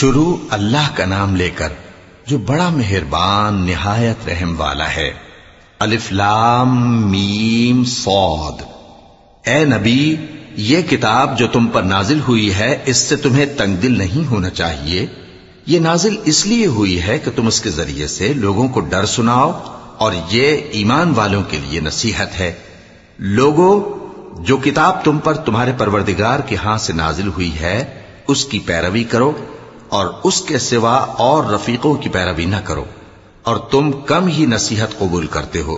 شروع اللہ کا نام لے کر جو بڑا مہربان، نہایت رحم والا ہے۔ الف لام میم صاد۔ اے نبی، یہ کتاب جو تم پر نازل ہوئی ہے، اس سے تمہیں تنگ دل نہیں ہونا چاہیے۔ یہ نازل اس لیے ہوئی ہے کہ تم اس کے ذریعے سے لوگوں کو ڈر سناؤ اور یہ ایمان والوں کے لیے نصیحت ہے۔ لوگوں جو کتاب تم پر تمہارے پروردگار کے ہاں سے نازل ہوئی ہے، اس کی پیروی کرو۔ اور اس کے سوا اور رفیقوں کی پیروی نہ کرو، اور تم کم ہی نصیحت قبول کرتے ہو۔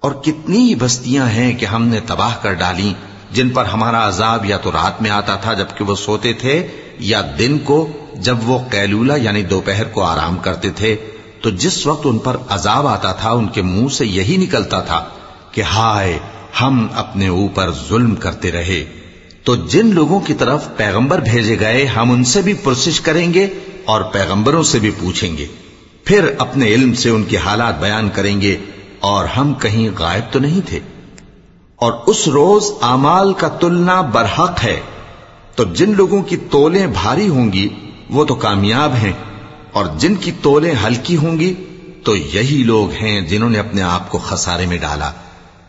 اور کتنی ہی بستیاں ہیں کہ ہم نے تباہ کر ڈالی، جن پر ہمارا عذاب یا تو رات میں آتا تھا جبکہ وہ سوتے تھے، یا دن کو جب وہ قیلولہ یعنی دوپہر کو آرام کرتے تھے، تو جس وقت ان پر عذاب آتا تھا، ان کے منہ سے یہی نکلتا تھا کہ ہائے، ہم اپنے اوپر ظلم کرتے رہے۔ تو جن لوگوں کی طرف پیغمبر بھیجے گئے، ہم ان سے بھی پرسش کریں گے اور پیغمبروں سے بھی پوچھیں گے۔ پھر اپنے علم سے ان کے حالات بیان کریں گے اور ہم کہیں غائب تو نہیں تھے۔ اور اس روز امال کا تلنا برحق ہے۔ تو جن لوگوں کی تولیں بھاری ہوں گی، وہ تو کامیاب ہیں۔ اور جن کی تولیں ہلکی ہوں گی، تو یہی لوگ ہیں جنہوں نے اپنے آپ کو خسارے میں ڈالا۔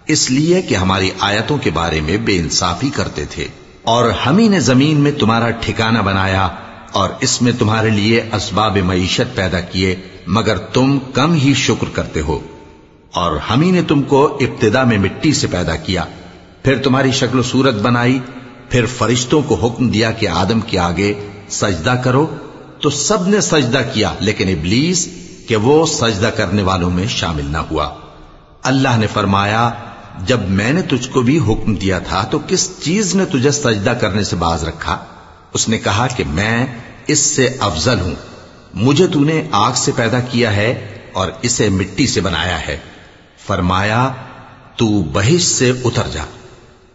اس لیے کہ ہماری آیتوں کے بارے میں بے انصافی کرتے تھے۔ اور ہم ہی نے زمین میں تمہارا ٹھکانہ بنایا اور اس میں تمہارے لیے اسباب معیشت پیدا کیے، مگر تم کم ہی شکر کرتے ہو۔ اور ہم ہی نے تم کو ابتدا میں مٹی سے پیدا کیا۔ پھر تمہاری شکل و صورت بنائی، پھر فرشتوں کو حکم دیا کہ آدم کے آگے سجدہ کرو۔ تو سب نے سجدہ کیا، لیکن ابلیس کہ وہ سجدہ کرنے والوں میں شامل نہ ہوا۔ اللہ نے فرمایا جب میں نے تجھ کو بھی حکم دیا تھا تو کس چیز نے تجھے سجدہ کرنے سے باز رکھا؟ اس نے کہا کہ میں اس سے افضل ہوں۔ مجھے تو نے آگ سے پیدا کیا ہے اور اسے مٹی سے بنایا ہے۔ فرمایا، تو بہش سے اتر جا۔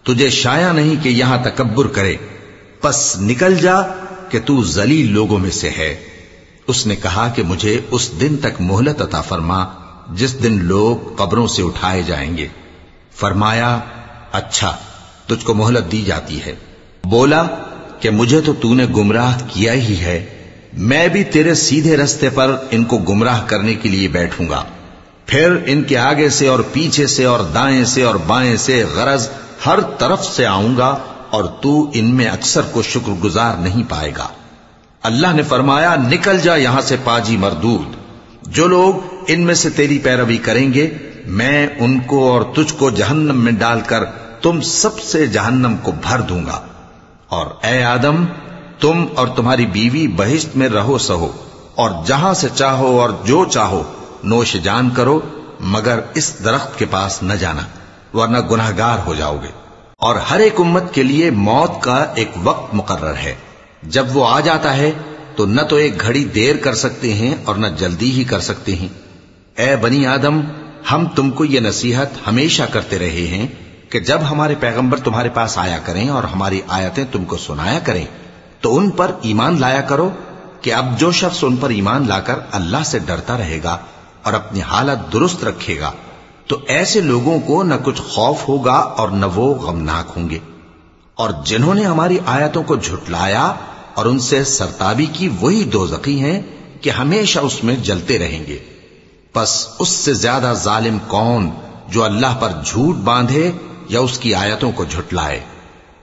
تجھے شایا نہیں کہ یہاں تکبر کرے۔ پس نکل جا کہ تو زلیل لوگوں میں سے ہے۔ اس نے کہا کہ مجھے اس دن تک مہلت عطا فرما، جس دن لوگ قبروں سے اٹھائے جائیں گے۔ فرمایا اچھا تجھ کو مہلت دی جاتی ہے۔ بولا کہ مجھے تو تو نے گمراہ کیا ہی ہے۔ میں بھی تیرے سیدھے رستے پر ان کو گمراہ کرنے کے لیے بیٹھوں گا۔ پھر ان کے آگے سے اور پیچھے سے اور دائیں سے اور بائیں سے غرض ہر طرف سے آؤں گا اور تو ان میں اکثر کو شکر گزار نہیں پائے گا۔ اللہ نے فرمایا، نکل جا یہاں سے پاجی مردود۔ جو لوگ ان میں سے تیری پیروی کریں گے میں ان کو اور تجھ کو جہنم میں ڈال کر تم سب سے جہنم کو بھر دوں گا۔ اور اے آدم، تم اور تمہاری بیوی بہشت میں رہو سہو، اور جہاں سے چاہو اور جو چاہو نوش جان کرو، مگر اس درخت کے پاس نہ جانا، ورنہ گناہ گار ہو جاؤ گے۔ اور ہر ایک امت کے لیے موت کا ایک وقت مقرر ہے۔ جب وہ آ جاتا ہے، تو نہ تو ایک گھڑی دیر کر سکتے ہیں اور نہ جلدی ہی کر سکتے ہیں۔ اے بنی آدم ہم تم کو یہ نصیحت ہمیشہ کرتے رہے ہیں کہ جب ہمارے پیغمبر تمہارے پاس آیا کریں اور ہماری آیتیں تم کو سنایا کریں، تو ان پر ایمان لایا کرو کہ اب جو شخص ان پر ایمان لا کر اللہ سے ڈرتا رہے گا اور اپنی حالت درست رکھے گا، تو ایسے لوگوں کو نہ کچھ خوف ہوگا اور نہ وہ غمناک ہوں گے۔ اور جنہوں نے ہماری آیتوں کو جھٹلایا اور ان سے سرتابی کی وہی دو ہیں کہ ہمیشہ اس میں جلتے رہیں گے۔ پس اس سے زیادہ ظالم کون جو اللہ پر جھوٹ باندھے یا اس کی آیتوں کو جھٹلائے؟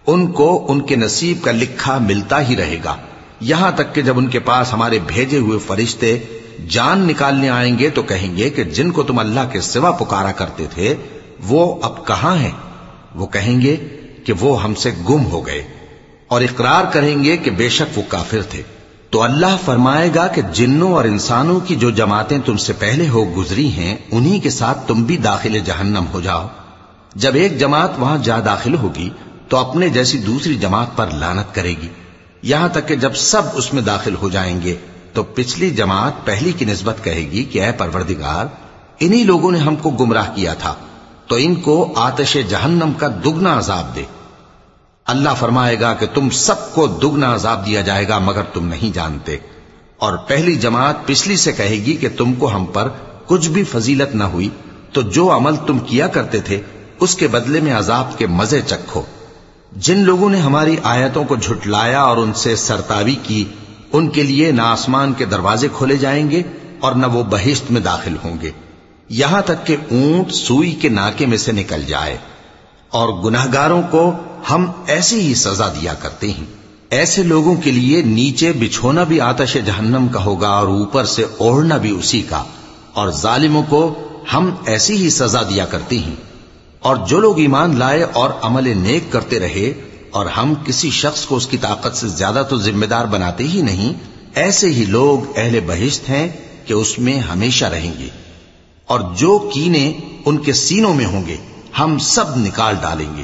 ان کو ان کے نصیب کا لکھا ملتا ہی رہے گا۔ یہاں تک کہ جب ان کے پاس ہمارے بھیجے ہوئے فرشتے جان نکالنے آئیں گے تو کہیں گے کہ جن کو تم اللہ کے سوا پکارا کرتے تھے، وہ اب کہاں ہیں؟ وہ کہیں گے کہ وہ ہم سے گم ہو گئے اور اقرار کریں گے کہ بے شک وہ کافر تھے۔ تو اللہ فرمائے گا کہ جنوں اور انسانوں کی جو جماعتیں تم سے پہلے ہو گزری ہیں، انہی کے ساتھ تم بھی داخل جہنم ہو جاؤ۔ جب ایک جماعت وہاں جا داخل ہوگی، تو اپنے جیسی دوسری جماعت پر لانت کرے گی۔ یہاں تک کہ جب سب اس میں داخل ہو جائیں گے، تو پچھلی جماعت پہلی کی نسبت کہے گی کہ اے پروردگار، انہی لوگوں نے ہم کو گمراہ کیا تھا۔ تو ان کو آتش جہنم کا دگنا عذاب دے۔ اللہ فرمائے گا کہ تم سب کو دگنا عذاب دیا جائے گا، مگر تم نہیں جانتے۔ اور پہلی جماعت پچھلی سے کہے گی کہ تم کو ہم پر کچھ بھی فضیلت نہ ہوئی، تو جو عمل تم کیا کرتے تھے، اس کے بدلے میں عذاب کے مزے چکھو۔ جن لوگوں نے ہماری آیتوں کو جھٹلایا اور ان سے سرتابی کی، ان کے لیے نہ آسمان کے دروازے کھولے جائیں گے اور نہ وہ بہشت میں داخل ہوں گے۔ یہاں تک کہ اونٹ سوئی کے ناکے میں سے نکل جائے۔ اور گناہگاروں کو ہم ایسی ہی سزا دیا کرتے ہیں۔ ایسے لوگوں کے لیے نیچے بچھونا بھی آتش جہنم کا ہوگا اور اوپر سے اوڑھنا بھی اسی کا۔ اور ظالموں کو ہم ایسی ہی سزا دیا کرتے ہیں۔ اور جو لوگ ایمان لائے اور عمل نیک کرتے رہے، اور ہم کسی شخص کو اس کی طاقت سے زیادہ تو ذمہ دار بناتے ہی نہیں، ایسے ہی لوگ اہل بہشت ہیں کہ اس میں ہمیشہ رہیں گے۔ اور جو کینے ان کے سینوں میں ہوں گے، ہم سب نکال ڈالیں گے۔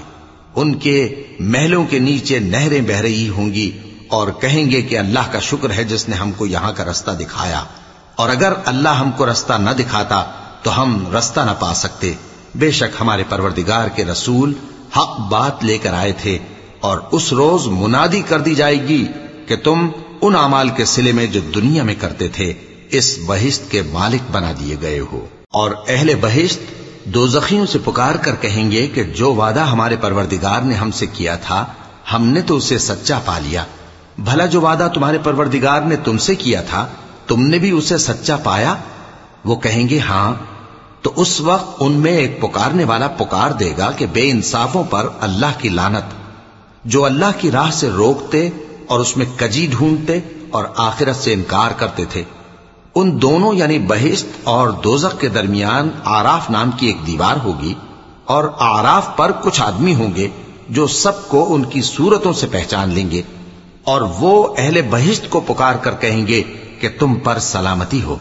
ان کے محلوں کے نیچے نہریں بہ رہی ہوں گی اور کہیں گے کہ اللہ کا شکر ہے جس نے ہم کو یہاں کا رستہ دکھایا۔ اور اگر اللہ ہم کو رستہ نہ دکھاتا تو ہم رستہ نہ پا سکتے۔ بے شک ہمارے پروردگار کے رسول حق بات لے کر آئے تھے اور اس روز منادی کر دی جائے گی کہ تم ان اعمال کے سلے میں جو دنیا میں کرتے تھے اس بہشت کے مالک بنا دیے گئے ہو۔ اور اہل بہشت دو زخیوں سے پکار کر کہیں گے کہ جو وعدہ ہمارے پروردگار نے ہم سے کیا تھا، ہم نے تو اسے سچا پا لیا۔ بھلا جو وعدہ تمہارے پروردگار نے تم سے کیا تھا، تم نے بھی اسے سچا پایا؟ وہ کہیں گے ہاں۔ تو اس وقت ان میں ایک پکارنے والا پکار دے گا کہ بے انصافوں پر اللہ کی لانت جو اللہ کی راہ سے روکتے اور اس میں کجی ڈھونڈتے اور آخرت سے انکار کرتے تھے۔ ان دونوں یعنی بہشت اور دوزخ کے درمیان آراف نام کی ایک دیوار ہوگی اور آراف پر کچھ آدمی ہوں گے جو سب کو ان کی صورتوں سے پہچان لیں گے اور وہ اہل بہشت کو پکار کر کہیں گے کہ تم پر سلامتی ہو۔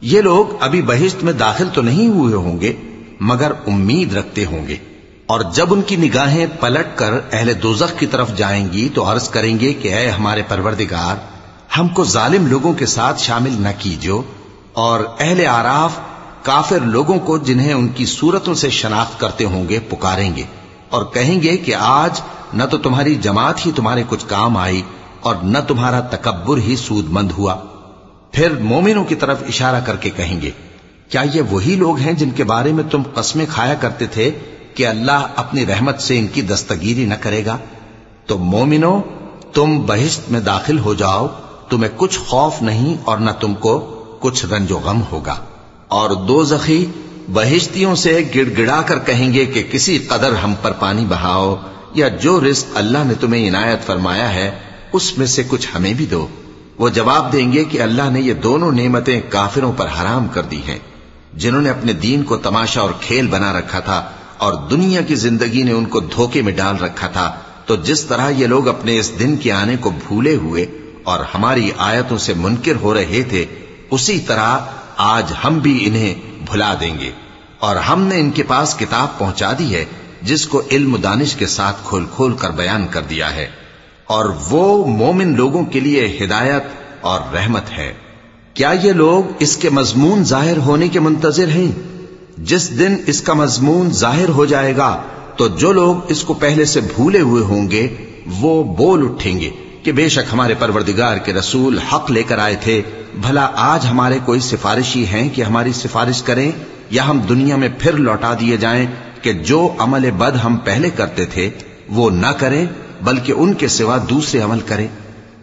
یہ لوگ ابھی بہشت میں داخل تو نہیں ہوئے ہوں گے، مگر امید رکھتے ہوں گے۔ اور جب ان کی نگاہیں پلٹ کر اہل دوزخ کی طرف جائیں گی تو عرض کریں گے کہ اے ہمارے پروردگار ہم کو ظالم لوگوں کے ساتھ شامل نہ کیجو اور اہل آراف کافر لوگوں کو جنہیں ان کی صورتوں سے شناخت کرتے ہوں گے پکاریں گے اور کہیں گے کہ آج نہ تو تمہاری جماعت ہی تمہارے کچھ کام آئی اور نہ تمہارا تکبر ہی سود مند ہوا۔ پھر مومنوں کی طرف اشارہ کر کے کہیں گے، کیا یہ وہی لوگ ہیں جن کے بارے میں تم قسمیں کھایا کرتے تھے کہ اللہ اپنی رحمت سے ان کی دستگیری نہ کرے گا؟ تو مومنو تم بہشت میں داخل ہو جاؤ تمہیں کچھ خوف نہیں اور نہ تم کو کچھ رنج و غم ہوگا۔ اور دو زخی بہشتیوں سے گڑ گڑا کر کہیں گے کہ کسی قدر ہم پر پانی بہاؤ یا جو رزق اللہ نے تمہیں عنایت فرمایا ہے، اس میں سے کچھ ہمیں بھی دو۔ وہ جواب دیں گے کہ اللہ نے یہ دونوں نعمتیں کافروں پر حرام کر دی ہیں۔ جنہوں نے اپنے دین کو تماشا اور کھیل بنا رکھا تھا اور دنیا کی زندگی نے ان کو دھوکے میں ڈال رکھا تھا۔ تو جس طرح یہ لوگ اپنے اس دن کے آنے کو بھولے ہوئے اور ہماری آیتوں سے منکر ہو رہے تھے، اسی طرح آج ہم بھی انہیں بھلا دیں گے۔ اور ہم نے ان کے پاس کتاب پہنچا دی ہے، جس کو علم دانش کے ساتھ کھول کھول کر بیان کر دیا ہے۔ اور وہ مومن لوگوں کے لیے ہدایت اور رحمت ہے۔ کیا یہ لوگ اس کے مضمون ظاہر ہونے کے منتظر ہیں؟ جس دن اس کا مضمون ظاہر ہو جائے گا، تو جو لوگ اس کو پہلے سے بھولے ہوئے ہوں گے، وہ بول اٹھیں گے۔ کہ بے شک ہمارے پروردگار کے رسول حق لے کر آئے تھے، بھلا آج ہمارے کوئی سفارشی ہیں کہ ہماری سفارش کریں یا ہم دنیا میں پھر لوٹا دیے جائیں کہ جو عمل بد ہم پہلے کرتے تھے، وہ نہ کریں، بلکہ ان کے سوا دوسرے عمل کریں۔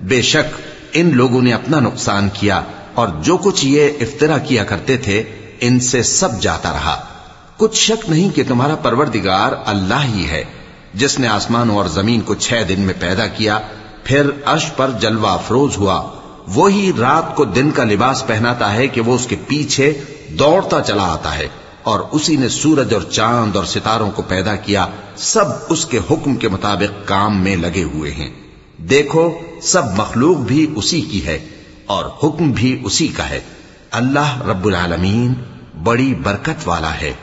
بے شک ان لوگوں نے اپنا نقصان کیا اور جو کچھ یہ افطرا کیا کرتے تھے، ان سے سب جاتا رہا۔ کچھ شک نہیں کہ تمہارا پروردگار اللہ ہی ہے، جس نے آسمان اور زمین کو چھ دن میں پیدا کیا پھر عرش پر جلوہ افروز ہوا۔ وہی رات کو دن کا لباس پہناتا ہے کہ وہ اس کے پیچھے دوڑتا چلا آتا ہے اور اسی نے سورج اور چاند اور ستاروں کو پیدا کیا۔ سب اس کے حکم کے مطابق کام میں لگے ہوئے ہیں۔ دیکھو، سب مخلوق بھی اسی کی ہے اور حکم بھی اسی کا ہے۔ اللہ رب العالمین بڑی برکت والا ہے۔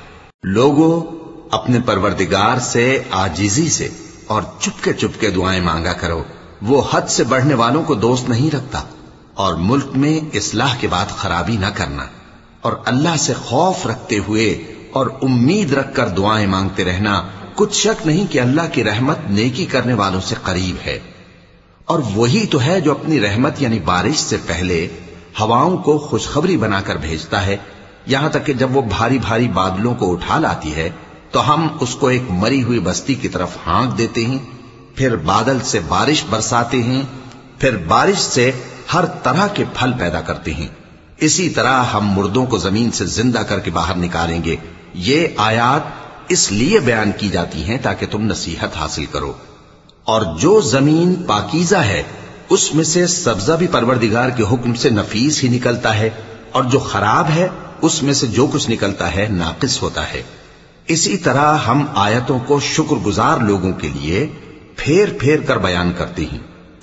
لوگوں، اپنے پروردگار سے آجیزی سے اور چپکے چپکے دعائیں مانگا کرو۔ وہ حد سے بڑھنے والوں کو دوست نہیں رکھتا اور ملک میں اصلاح کے بعد خرابی نہ کرنا اور اللہ سے خوف رکھتے ہوئے اور امید رکھ کر دعائیں مانگتے رہنا کچھ شک نہیں کہ اللہ کی رحمت نیکی کرنے والوں سے قریب ہے۔ اور وہی تو ہے جو اپنی رحمت یعنی بارش سے پہلے ہواؤں کو خوشخبری بنا کر بھیجتا ہے۔ یہاں تک کہ جب وہ بھاری بھاری بادلوں کو اٹھا لاتی ہے تو ہم اس کو ایک مری ہوئی بستی کی طرف ہانک دیتے ہیں۔ پھر بادل سے بارش برساتے ہیں، پھر بارش سے ہر طرح کے پھل پیدا کرتے ہیں۔ اسی طرح ہم مردوں کو زمین سے زندہ کر کے باہر نکالیں گے۔ یہ آیات اس لیے بیان کی جاتی ہیں تاکہ تم نصیحت حاصل کرو۔ اور جو زمین پاکیزہ ہے، اس میں سے سبزہ بھی پروردگار کے حکم سے نفیس ہی نکلتا ہے، اور جو خراب ہے، اس میں سے جو کچھ نکلتا ہے، ناقص ہوتا ہے۔ اسی طرح ہم آیتوں کو شکر گزار لوگوں کے لیے پھیر پھیر کر بیان کرتے ہیں۔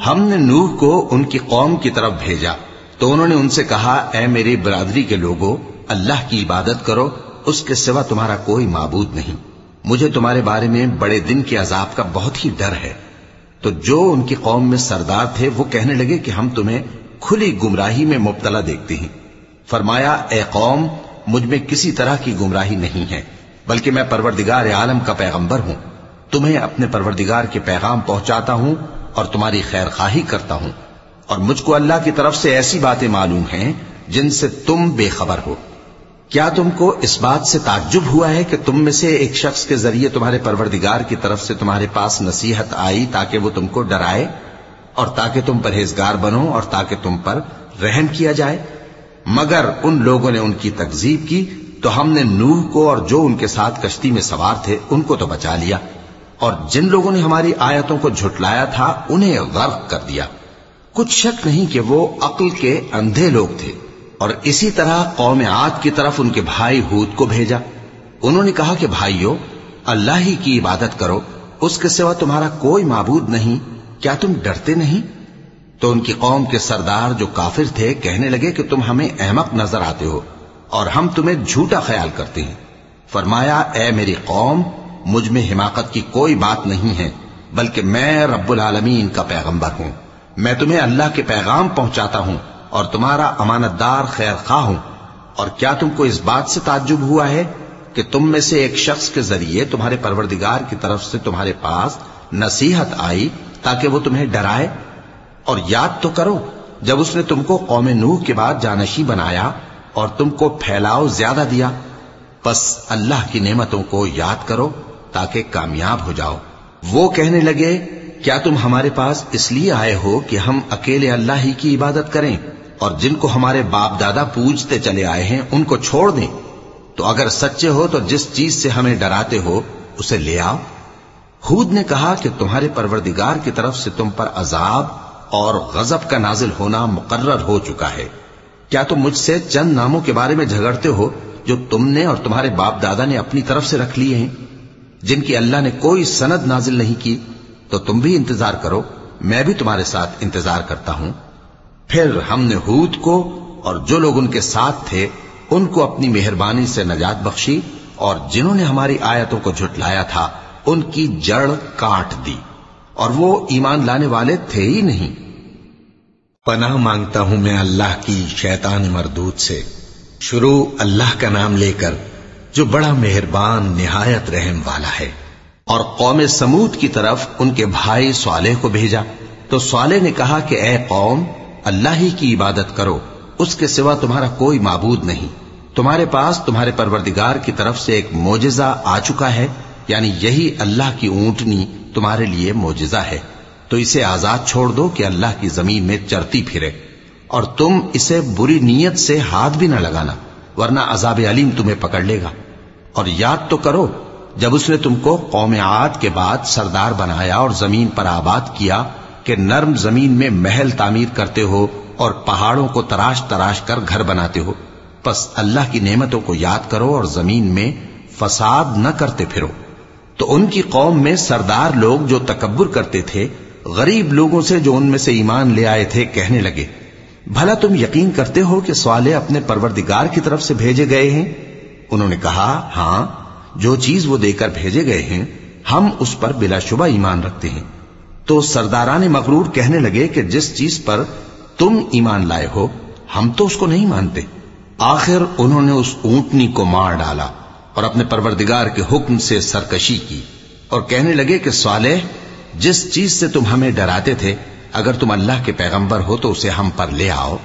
ہم نے نوح کو ان کی قوم کی طرف بھیجا۔ تو انہوں نے ان سے کہا، اے میری برادری کے لوگوں اللہ کی عبادت کرو، اس کے سوا تمہارا کوئی معبود نہیں۔ مجھے تمہارے بارے میں بڑے دن کے عذاب کا بہت ہی ڈر ہے۔ تو جو ان کی قوم میں سردار تھے، وہ کہنے لگے کہ ہم تمہیں کھلی گمراہی میں مبتلا دیکھتے ہیں۔ فرمایا، اے قوم، مجھ میں کسی طرح کی گمراہی نہیں ہے، بلکہ میں پروردگار عالم کا پیغمبر ہوں۔ تمہیں اپنے پروردگار کے پیغام پہنچاتا ہوں اور تمہاری خیر خواہی کرتا ہوں۔ اور مجھ کو اللہ کی طرف سے ایسی باتیں معلوم ہیں جن سے تم بے خبر ہو۔ کیا تم کو اس بات سے تعجب ہوا ہے کہ تم میں سے ایک شخص کے ذریعے تمہارے پروردگار کی طرف سے تمہارے پاس نصیحت آئی تاکہ وہ تم کو ڈرائے اور تاکہ تم پرہیزگار بنو اور تاکہ تم پر رحم کیا جائے؟ مگر ان لوگوں نے ان کی تکزیب کی تو ہم نے نوح کو اور جو ان کے ساتھ کشتی میں سوار تھے ان کو تو بچا لیا۔ اور جن لوگوں نے ہماری آیتوں کو جھٹلایا تھا، انہیں غرق کر دیا۔ کچھ شک نہیں کہ وہ عقل کے اندھے لوگ تھے۔ اور اسی طرح قوم عاد کی طرف ان کے بھائی ہود کو بھیجا۔ انہوں نے کہا کہ بھائیو، اللہ ہی کی عبادت کرو، اس کے سوا تمہارا کوئی معبود نہیں۔ کیا تم ڈرتے نہیں؟ تو ان کی قوم کے سردار جو کافر تھے کہنے لگے کہ تم ہمیں احمق نظر آتے ہو اور ہم تمہیں جھوٹا خیال کرتے ہیں۔ فرمایا، اے میری قوم مجھ میں حماقت کی کوئی بات نہیں ہے، بلکہ میں رب العالمین کا پیغمبر ہوں۔ میں تمہیں اللہ کے پیغام پہنچاتا ہوں اور تمہارا امانت دار خیر خواہ ہوں۔ اور کیا تم کو اس بات سے تعجب ہوا ہے کہ تم میں سے ایک شخص کے ذریعے تمہارے پروردگار کی طرف سے تمہارے پاس نصیحت آئی تاکہ وہ تمہیں ڈرائے؟ اور یاد تو کرو، جب اس نے تم کو قوم نوح کے بعد جانشی بنایا اور تم کو پھیلاؤ زیادہ دیا بس اللہ کی نعمتوں کو یاد کرو۔ تاکہ کامیاب ہو جاؤ۔ وہ کہنے لگے، کیا تم ہمارے پاس اس لیے آئے ہو کہ ہم اکیلے اللہ ہی کی عبادت کریں اور جن کو ہمارے باپ دادا پوجتے چلے آئے ہیں، ان کو چھوڑ دیں؟ تو اگر سچے ہو تو جس چیز سے ہمیں ڈراتے ہو، اسے لے آؤ۔ خود نے کہا کہ تمہارے پروردگار کی طرف سے تم پر عذاب اور غضب کا نازل ہونا مقرر ہو چکا ہے۔ کیا تم مجھ سے چند ناموں کے بارے میں جھگڑتے ہو جو تم نے اور تمہارے باپ دادا نے اپنی طرف سے رکھ لیے ہیں؟ جن کی اللہ نے کوئی سند نازل نہیں کی، تو تم بھی انتظار کرو، میں بھی تمہارے ساتھ انتظار کرتا ہوں۔ پھر ہم نے ہود کو اور جو لوگ ان کے ساتھ تھے، ان کو اپنی مہربانی سے نجات بخشی اور جنہوں نے ہماری آیتوں کو جھٹلایا تھا، ان کی جڑ کاٹ دی۔ اور وہ ایمان لانے والے تھے ہی نہیں۔ پناہ مانگتا ہوں میں اللہ کی شیطان مردود سے۔ شروع اللہ کا نام لے کر جو بڑا مہربان، نہایت رحم والا ہے۔ اور قوم سمود کی طرف ان کے بھائی صالح کو بھیجا۔ تو صالح نے کہا کہ اے قوم، اللہ ہی کی عبادت کرو۔ اس کے سوا تمہارا کوئی معبود نہیں۔ تمہارے پاس تمہارے پروردگار کی طرف سے ایک موجزہ آ چکا ہے۔ یعنی یہی اللہ کی اونٹنی تمہارے لیے موجزہ ہے۔ تو اسے آزاد چھوڑ دو کہ اللہ کی زمین میں چرتی پھرے۔ اور تم اسے بری نیت سے ہاتھ بھی نہ لگانا، ورنہ عذاب علیم تمہیں پکڑ لے گا۔ اور یاد تو کرو، جب اس نے تم کو قوم عاد کے بعد سردار بنایا اور زمین پر آباد کیا کہ نرم زمین میں محل تعمیر کرتے ہو اور پہاڑوں کو تراش تراش کر گھر بناتے ہو۔ پس اللہ کی نعمتوں کو یاد کرو اور زمین میں فساد نہ کرتے پھرو۔ تو ان کی قوم میں سردار لوگ جو تکبر کرتے تھے، غریب لوگوں سے جو ان میں سے ایمان لے آئے تھے، کہنے لگے، بھلا تم یقین کرتے ہو کہ سوالے اپنے پروردگار کی طرف سے بھیجے گئے ہیں؟ انہوں نے کہا ہاں جو چیز وہ دے کر بھیجے گئے ہیں، ہم اس پر بلا شبہ ایمان رکھتے ہیں۔ تو سرداران مغرور کہنے لگے کہ جس چیز پر تم ایمان لائے ہو، ہم تو اس کو نہیں مانتے۔ آخر انہوں نے اس اونٹنی کو مار ڈالا اور اپنے پروردگار کے حکم سے سرکشی کی اور کہنے لگے کہ صالح، جس چیز سے تم ہمیں ڈراتے تھے، اگر تم اللہ کے پیغمبر ہو تو اسے ہم پر لے آؤ۔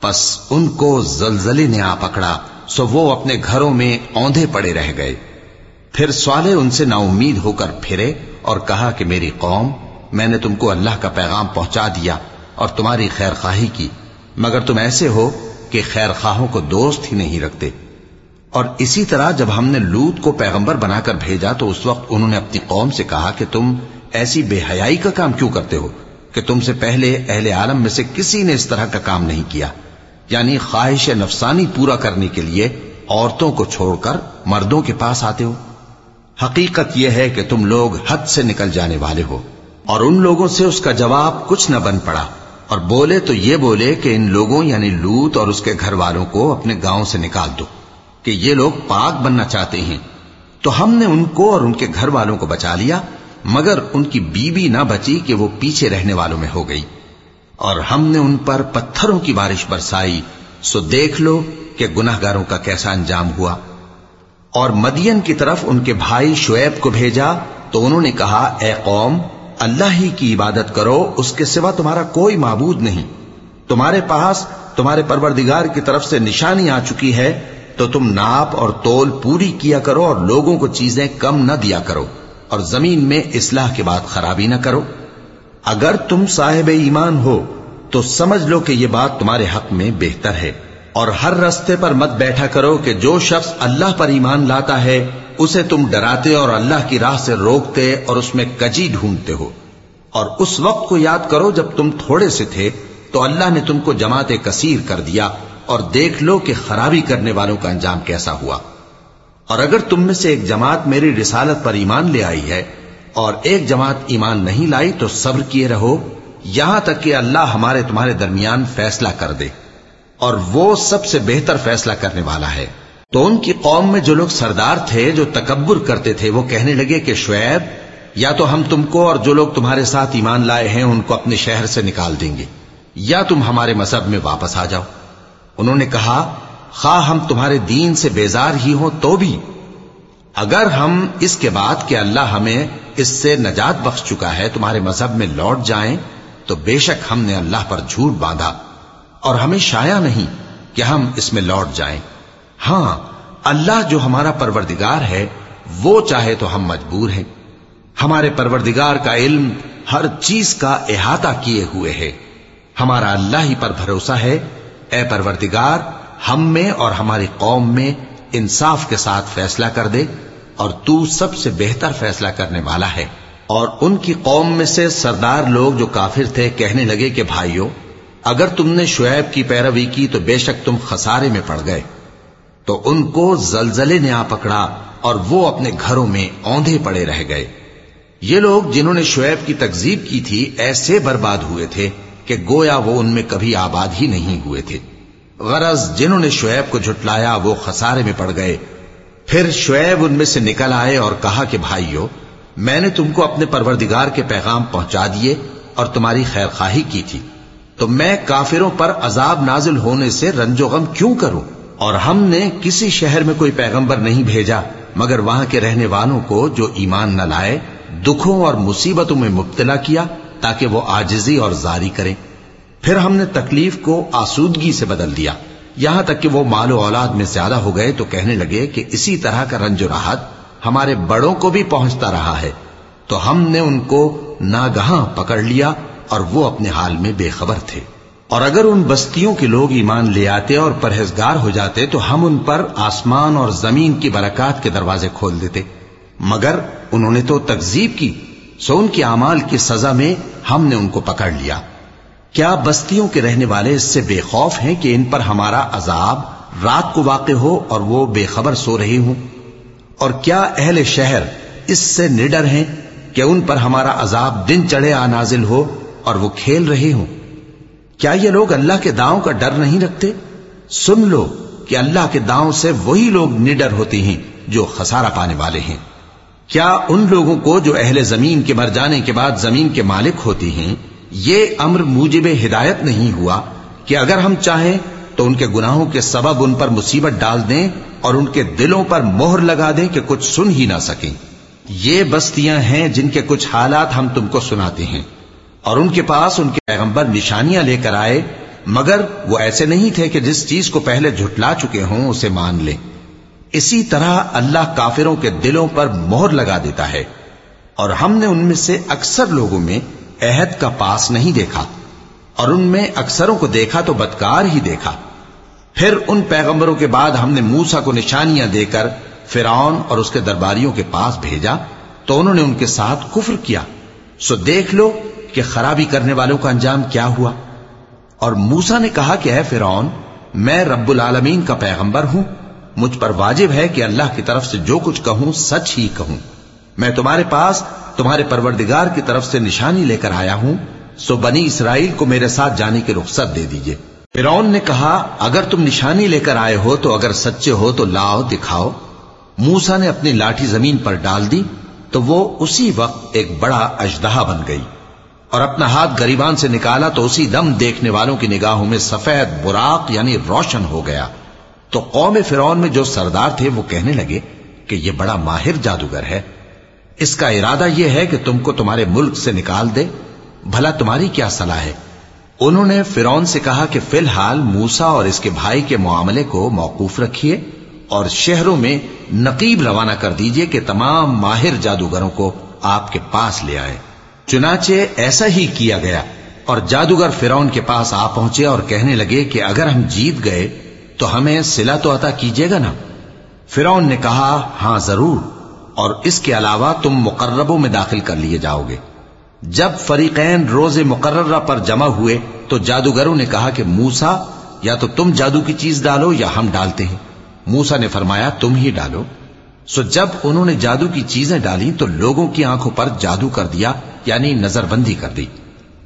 پس ان کو زلزلے نے آ پکڑا۔ سو وہ اپنے گھروں میں اوندے پڑے رہ گئے۔ پھر سوالے ان سے نا امید ہو کر پھرے اور کہا کہ میری قوم، میں نے تم کو اللہ کا پیغام پہنچا دیا اور تمہاری خیر خواہی کی، مگر تم ایسے ہو کہ خیر خواہوں کو دوست ہی نہیں رکھتے۔ اور اسی طرح جب ہم نے لوت کو پیغمبر بنا کر بھیجا تو اس وقت انہوں نے اپنی قوم سے کہا کہ تم ایسی بے حیائی کا کام کیوں کرتے ہو؟ کہ تم سے پہلے اہل عالم میں سے کسی نے اس طرح کا کام نہیں کیا۔ یعنی خواہش نفسانی پورا کرنے کے لیے عورتوں کو چھوڑ کر مردوں کے پاس آتے ہو۔ حقیقت یہ ہے کہ تم لوگ حد سے نکل جانے والے ہو اور ان لوگوں سے اس کا جواب کچھ نہ بن پڑا۔ اور بولے تو یہ بولے کہ ان لوگوں یعنی لوت اور اس کے گھر والوں کو اپنے گاؤں سے نکال دو کہ یہ لوگ پاک بننا چاہتے ہیں۔ تو ہم نے ان کو اور ان کے گھر والوں کو بچا لیا، مگر ان کی بیوی بی نہ بچی کہ وہ پیچھے رہنے والوں میں ہو گئی۔ اور ہم نے ان پر پتھروں کی بارش برسائی، سو دیکھ لو کہ گناہ گاروں کا کیسا انجام ہوا۔ اور مدین کی طرف ان کے بھائی شعیب کو بھیجا، تو انہوں نے کہا، اے قوم، اللہ ہی کی عبادت کرو، اس کے سوا تمہارا کوئی معبود نہیں۔ تمہارے پاس، تمہارے پروردگار کی طرف سے نشانی آ چکی ہے، تو تم ناپ اور تول پوری کیا کرو اور لوگوں کو چیزیں کم نہ دیا کرو۔ اور زمین میں اصلاح کے بعد خرابی نہ کرو۔ اگر تم صاحب ایمان ہو، تو سمجھ لو کہ یہ بات تمہارے حق میں بہتر ہے۔ اور ہر رستے پر مت بیٹھا کرو کہ جو شخص اللہ پر ایمان لاتا ہے، اسے تم ڈراتے اور اللہ کی راہ سے روکتے اور اس میں کجی ڈھونڈتے ہو۔ اور اس وقت کو یاد کرو، جب تم تھوڑے سے تھے، تو اللہ نے تم کو جماعت کثیر کر دیا اور دیکھ لو کہ خرابی کرنے والوں کا انجام کیسا ہوا۔ اور اگر تم میں سے ایک جماعت میری رسالت پر ایمان لے آئی ہے اور ایک جماعت ایمان نہیں لائی تو صبر کیے رہو، یہاں تک کہ اللہ ہمارے تمہارے درمیان فیصلہ کر دے۔ اور وہ سب سے بہتر فیصلہ کرنے والا ہے۔ تو ان کی قوم میں جو لوگ سردار تھے، جو تکبر کرتے تھے، وہ کہنے لگے کہ شعیب، یا تو ہم تم کو اور جو لوگ تمہارے ساتھ ایمان لائے ہیں، ان کو اپنے شہر سے نکال دیں گے۔ یا تم ہمارے مذہب میں واپس آ جاؤ۔ انہوں نے کہا، خواہ ہم تمہارے دین سے بیزار ہی ہوں، تو بھی اگر ہم اس کے بعد کہ اللہ ہمیں اس سے نجات بخش چکا ہے، تمہارے مذہب میں لوٹ جائیں، تو بے شک ہم نے اللہ پر جھوٹ باندھا۔ اور ہمیں شایا نہیں کہ ہم اس میں لوٹ جائیں۔ ہاں اللہ جو ہمارا پروردگار ہے، وہ چاہے تو ہم مجبور ہیں۔ ہمارے پروردگار کا علم ہر چیز کا احاطہ کیے ہوئے ہے۔ ہمارا اللہ ہی پر بھروسہ ہے۔ اے پروردگار، ہم میں اور ہماری قوم میں انصاف کے ساتھ فیصلہ کر دے۔ اور تو سب سے بہتر فیصلہ کرنے والا ہے۔ اور ان کی قوم میں سے سردار لوگ جو کافر تھے کہنے لگے کہ بھائیوں اگر تم نے شعیب کی پیروی کی تو بے شک تم خسارے میں پڑ گئے۔ تو ان کو زلزلے نے آ پکڑا اور وہ اپنے گھروں میں اوندے پڑے رہ گئے۔ یہ لوگ جنہوں نے شعیب کی تکزیب کی تھی ایسے برباد ہوئے تھے کہ گویا وہ ان میں کبھی آباد ہی نہیں ہوئے تھے۔ غرض جنہوں نے شعیب کو جھٹلایا وہ خسارے میں پڑ گئے۔ پھر شعیب ان میں سے نکل آئے اور کہا کہ بھائیو، میں نے تم کو اپنے پروردگار کے پیغام پہنچا دیے اور تمہاری خیر خواہی کی تھی۔ تو میں کافروں پر عذاب نازل ہونے سے رنج و غم کیوں کروں؟ اور ہم نے کسی شہر میں کوئی پیغمبر نہیں بھیجا، مگر وہاں کے رہنے والوں کو جو ایمان نہ لائے، دکھوں اور مصیبتوں میں مبتلا کیا تاکہ وہ آجزی اور زاری کریں۔ پھر ہم نے تکلیف کو آسودگی سے بدل دیا۔ یہاں تک کہ وہ مال و اولاد میں زیادہ ہو گئے تو کہنے لگے کہ اسی طرح کا رنج و راحت ہمارے بڑوں کو بھی پہنچتا رہا ہے۔ تو ہم نے ان کو ناگہاں پکڑ لیا اور وہ اپنے حال میں بے خبر تھے۔ اور اگر ان بستیوں کے لوگ ایمان لے آتے اور پرہیزگار ہو جاتے تو ہم ان پر آسمان اور زمین کی برکات کے دروازے کھول دیتے۔ مگر انہوں نے تو تکزیب کی۔ سو ان کے اعمال کی سزا میں ہم نے ان کو پکڑ لیا۔ کیا بستیوں کے رہنے والے اس سے بے خوف ہیں کہ ان پر ہمارا عذاب رات کو واقع ہو اور وہ بے خبر سو رہے ہوں؟ اور کیا اہل شہر اس سے نڈر ہیں کہ ان پر ہمارا عذاب دن چڑھے آ نازل ہو اور وہ کھیل رہے ہوں؟ کیا یہ لوگ اللہ کے داؤں کا ڈر نہیں رکھتے؟ سن لو کہ اللہ کے داؤں سے وہی لوگ نڈر ہوتے ہیں جو خسارہ پانے والے ہیں۔ کیا ان لوگوں کو جو اہل زمین کے مر جانے کے بعد زمین کے مالک ہوتی ہیں یہ امر موجب ہدایت نہیں ہوا کہ اگر ہم چاہیں تو ان کے گناہوں کے سبب ان پر مصیبت ڈال دیں اور ان کے دلوں پر مہر لگا دیں کہ کچھ سن ہی نہ سکیں۔ یہ بستیاں ہیں جن کے کچھ حالات ہم تم کو سناتے ہیں اور ان کے پاس ان کے پیغمبر نشانیاں لے کر آئے، مگر وہ ایسے نہیں تھے کہ جس چیز کو پہلے جھٹلا چکے ہوں اسے مان لیں اسی طرح اللہ کافروں کے دلوں پر مہر لگا دیتا ہے اور ہم نے ان میں سے اکثر لوگوں میں عہد کا پاس نہیں دیکھا اور ان میں اکثروں کو دیکھا تو بدکار ہی دیکھا۔ پھر ان پیغمبروں کے بعد ہم نے موسا کو نشانیاں دے کر فرعون اور اس کے درباریوں کے پاس بھیجا تو انہوں نے ان کے ساتھ کفر کیا۔ سو دیکھ لو کہ خرابی کرنے والوں کا انجام کیا ہوا۔ اور موسا نے کہا کہ اے فرعون، میں رب العالمین کا پیغمبر ہوں۔ مجھ پر واجب ہے کہ اللہ کی طرف سے جو کچھ کہوں، سچ ہی کہوں۔ میں تمہارے پاس تمہارے پروردگار کی طرف سے نشانی لے کر آیا ہوں، سو بنی اسرائیل کو میرے ساتھ جانے کی رخصت دے دیجیے فرعون نے کہا، اگر تم نشانی لے کر آئے ہو تو اگر سچے ہو تو لاؤ، دکھاؤ۔ موسا نے اپنی لاٹھی زمین پر ڈال دی، تو وہ اسی وقت ایک بڑا اجدہا بن گئی۔ اور اپنا ہاتھ گریبان سے نکالا تو اسی دم دیکھنے والوں کی نگاہوں میں سفید براق یعنی روشن ہو گیا۔ تو قوم فرعون میں جو سردار تھے وہ کہنے لگے کہ یہ بڑا ماہر جادوگر ہے۔ اس کا ارادہ یہ ہے کہ تم کو تمہارے ملک سے نکال دے۔ بھلا تمہاری کیا صلاح ہے؟ انہوں نے فرون سے کہا کہ فی الحال موسا اور اس کے بھائی کے معاملے کو موقوف رکھیے اور شہروں میں نقیب روانہ کر دیجیے کہ تمام ماہر جادوگروں کو آپ کے پاس لے آئے۔ چنانچہ ایسا ہی کیا گیا اور جادوگر فرون کے پاس آ پہنچے اور کہنے لگے کہ اگر ہم جیت گئے تو ہمیں سلا تو عطا کیجیے گا نا؟ فرون نے کہا ہاں ضرور۔ اور اس کے علاوہ تم مقربوں میں داخل کر لیے جاؤ گے۔ جب فریقین روز مقررہ پر جمع ہوئے تو جادوگروں نے کہا کہ موسا یا تو تم جادو کی چیز ڈالو یا ہم ڈالتے ہیں۔ موسا نے فرمایا، تم ہی ڈالو۔ سو جب انہوں نے جادو کی چیزیں ڈالی تو لوگوں کی آنکھوں پر جادو کر دیا یعنی نظر بندی کر دی۔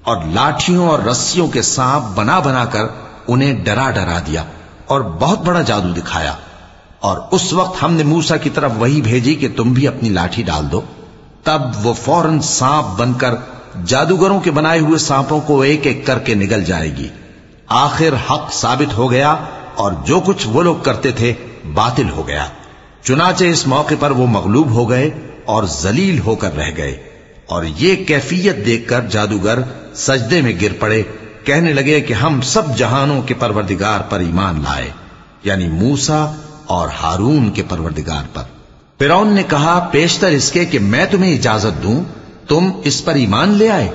اور لاٹھیوں اور رسیوں کے سانپ بنا بنا کر انہیں ڈرا ڈرا دیا اور بہت بڑا جادو دکھایا۔ اور اس وقت ہم نے موسا کی طرف وہی بھیجی کہ تم بھی اپنی لاٹھی ڈال دو۔ تب وہ فوراً سانپ بن کر جادوگروں کے بنائے ہوئے سانپوں کو ایک ایک کر کے نگل جائے گی۔ آخر حق ثابت ہو گیا اور جو کچھ وہ لوگ کرتے تھے باطل ہو گیا۔ چنانچہ اس موقع پر وہ مغلوب ہو گئے اور ذلیل ہو کر رہ گئے۔ اور یہ کیفیت دیکھ کر جادوگر سجدے میں گر پڑے۔ کہنے لگے کہ ہم سب جہانوں کے پروردگار پر ایمان لائے۔ یعنی موسا اور ہارون کے پروردگار پر۔ فرون نے کہا، پیشتر اس کے کہ میں تمہیں اجازت دوں، تم اس پر ایمان لے آئے۔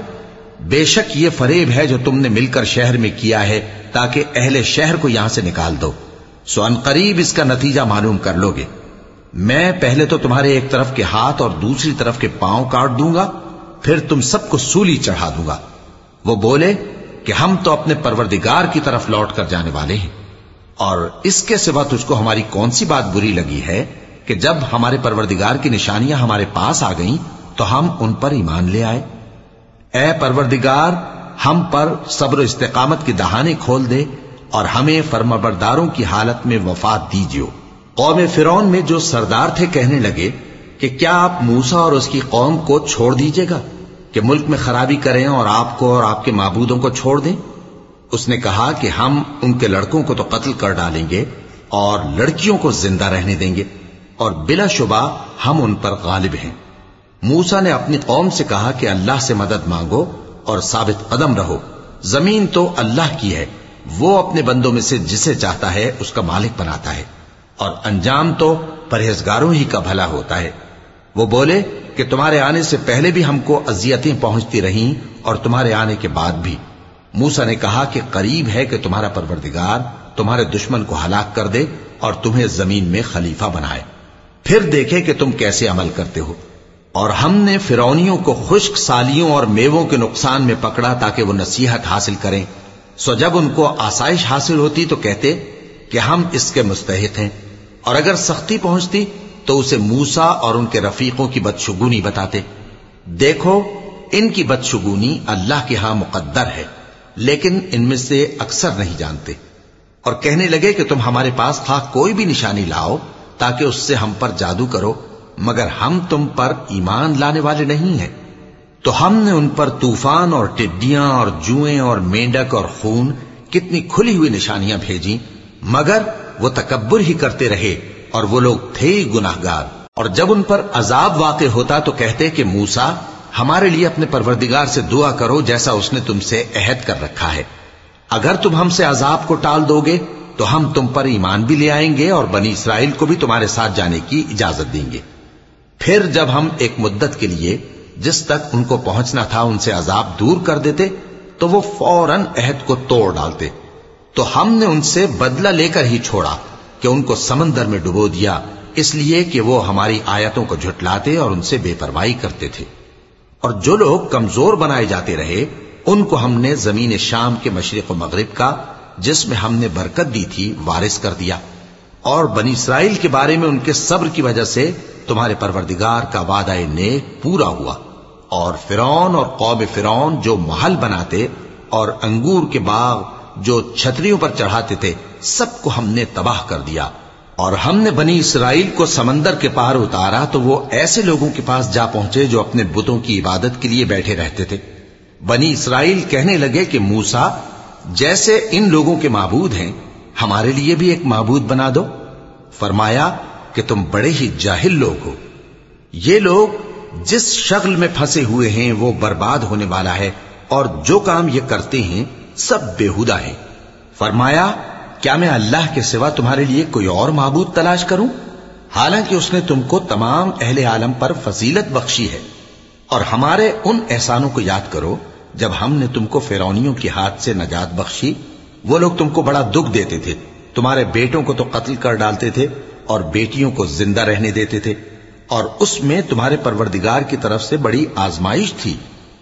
بے شک یہ فریب ہے جو تم نے مل کر شہر میں کیا ہے، تاکہ اہل شہر کو یہاں سے نکال دو۔ سو ان قریب اس کا نتیجہ معلوم کر لو گے۔ میں پہلے تو تمہارے ایک طرف کے ہاتھ اور دوسری طرف کے پاؤں کاٹ دوں گا، پھر تم سب کو سولی چڑھا دوں گا۔ وہ بولے کہ ہم تو اپنے پروردگار کی طرف لوٹ کر جانے والے ہیں۔ اور اس کے سوا تجھ کو ہماری کون سی بات بری لگی ہے کہ جب ہمارے پروردگار کی نشانیاں ہمارے پاس آ گئیں تو ہم ان پر ایمان لے آئے۔ اے پروردگار، ہم پر صبر و استقامت کی دہانے کھول دے اور ہمیں فرمبرداروں کی حالت میں وفات دیجیو۔ قوم فرون میں جو سردار تھے کہنے لگے کہ کیا آپ موسا اور اس کی قوم کو چھوڑ دیجیے گا؟ کہ ملک میں خرابی کریں اور آپ کو اور آپ کے معبودوں کو چھوڑ دیں؟ اس نے کہا کہ ہم ان کے لڑکوں کو تو قتل کر ڈالیں گے اور لڑکیوں کو زندہ رہنے دیں گے اور بلا شبہ ہم ان پر غالب ہیں۔ موسا نے اپنی قوم سے کہا کہ اللہ سے مدد مانگو اور ثابت قدم رہو۔ زمین تو اللہ کی ہے، وہ اپنے بندوں میں سے جسے چاہتا ہے اس کا مالک بناتا ہے۔ اور انجام تو پرہیزگاروں ہی کا بھلا ہوتا ہے۔ وہ بولے کہ تمہارے آنے سے پہلے بھی ہم کو اذیتیں پہنچتی رہیں اور تمہارے آنے کے بعد بھی۔ موسا نے کہا کہ قریب ہے کہ تمہارا پروردگار تمہارے دشمن کو ہلاک کر دے اور تمہیں زمین میں خلیفہ بنائے۔ پھر دیکھے کہ تم کیسے عمل کرتے ہو۔ اور ہم نے فرونیوں کو خشک سالیوں اور میووں کے نقصان میں پکڑا تاکہ وہ نصیحت حاصل کریں۔ سو جب ان کو آسائش حاصل ہوتی تو کہتے کہ ہم اس کے مستحق ہیں۔ اور اگر سختی پہنچتی تو اسے موسا اور ان کے رفیقوں کی بدشگونی بتاتے۔ دیکھو، ان کی بدشگونی اللہ کے ہاں مقدر ہے۔ لیکن ان میں سے اکثر نہیں جانتے اور کہنے لگے کہ تم ہمارے پاس خواہ کوئی بھی نشانی لاؤ تاکہ اس سے ہم پر جادو کرو، مگر ہم تم پر ایمان لانے والے نہیں ہیں۔ تو ہم نے ان پر طوفان اور ٹڈیاں اور جوئیں اور مینڈک اور خون کتنی کھلی ہوئی نشانیاں بھیجی مگر وہ تکبر ہی کرتے رہے اور وہ لوگ تھے گناہ گار اور جب ان پر عذاب واقع ہوتا تو کہتے کہ موسا ہمارے لیے اپنے پروردگار سے دعا کرو جیسا اس نے تم سے عہد کر رکھا ہے۔ اگر تم ہم سے عذاب کو ٹال دو گے، تو ہم تم پر ایمان بھی لے آئیں گے اور بنی اسرائیل کو بھی تمہارے ساتھ جانے کی اجازت دیں گے۔ پھر جب ہم ایک مدت کے لیے جس تک ان کو پہنچنا تھا ان سے عذاب دور کر دیتے، تو وہ فوراً عہد کو توڑ ڈالتے۔ تو ہم نے ان سے بدلہ لے کر ہی چھوڑا کہ ان کو سمندر میں ڈبو دیا، اس لیے کہ وہ ہماری آیتوں کو جھٹلاتے اور ان سے بے پرواہی کرتے تھے۔ اور جو لوگ کمزور بنائے جاتے رہے، ان کو ہم نے زمین شام کے مشرق و مغرب کا، جس میں ہم نے برکت دی تھی، وارث کر دیا۔ اور بنی اسرائیل کے بارے میں ان کے صبر کی وجہ سے تمہارے پروردگار کا وعدہ نیک پورا ہوا۔ اور فرون اور قوم فرون جو محل بناتے اور انگور کے باغ جو چھتریوں پر چڑھاتے تھے، سب کو ہم نے تباہ کر دیا۔ اور ہم نے بنی اسرائیل کو سمندر کے پار اتارا تو وہ ایسے لوگوں کے پاس جا پہنچے جو اپنے بتوں کی عبادت کے لیے بیٹھے رہتے تھے۔ بنی اسرائیل کہنے لگے کہ موسا جیسے ان لوگوں کے معبود ہیں، ہمارے لیے بھی ایک معبود بنا دو۔ فرمایا کہ تم بڑے ہی جاہل لوگ ہو۔ یہ لوگ جس شغل میں پھنسے ہوئے ہیں، وہ برباد ہونے والا ہے اور جو کام یہ کرتے ہیں، سب بےحدہ ہے فرمایا کیا میں اللہ کے سوا تمہارے لیے کوئی اور معبود تلاش کروں؟ حالانکہ اس نے تم کو تمام اہل عالم پر فضیلت بخشی ہے۔ اور ہمارے ان احسانوں کو یاد کرو، جب ہم نے تم کو فیرونیوں کے ہاتھ سے نجات بخشی، وہ لوگ تم کو بڑا دکھ دیتے تھے۔ تمہارے بیٹوں کو تو قتل کر ڈالتے تھے اور بیٹیوں کو زندہ رہنے دیتے تھے۔ اور اس میں تمہارے پروردگار کی طرف سے بڑی آزمائش تھی۔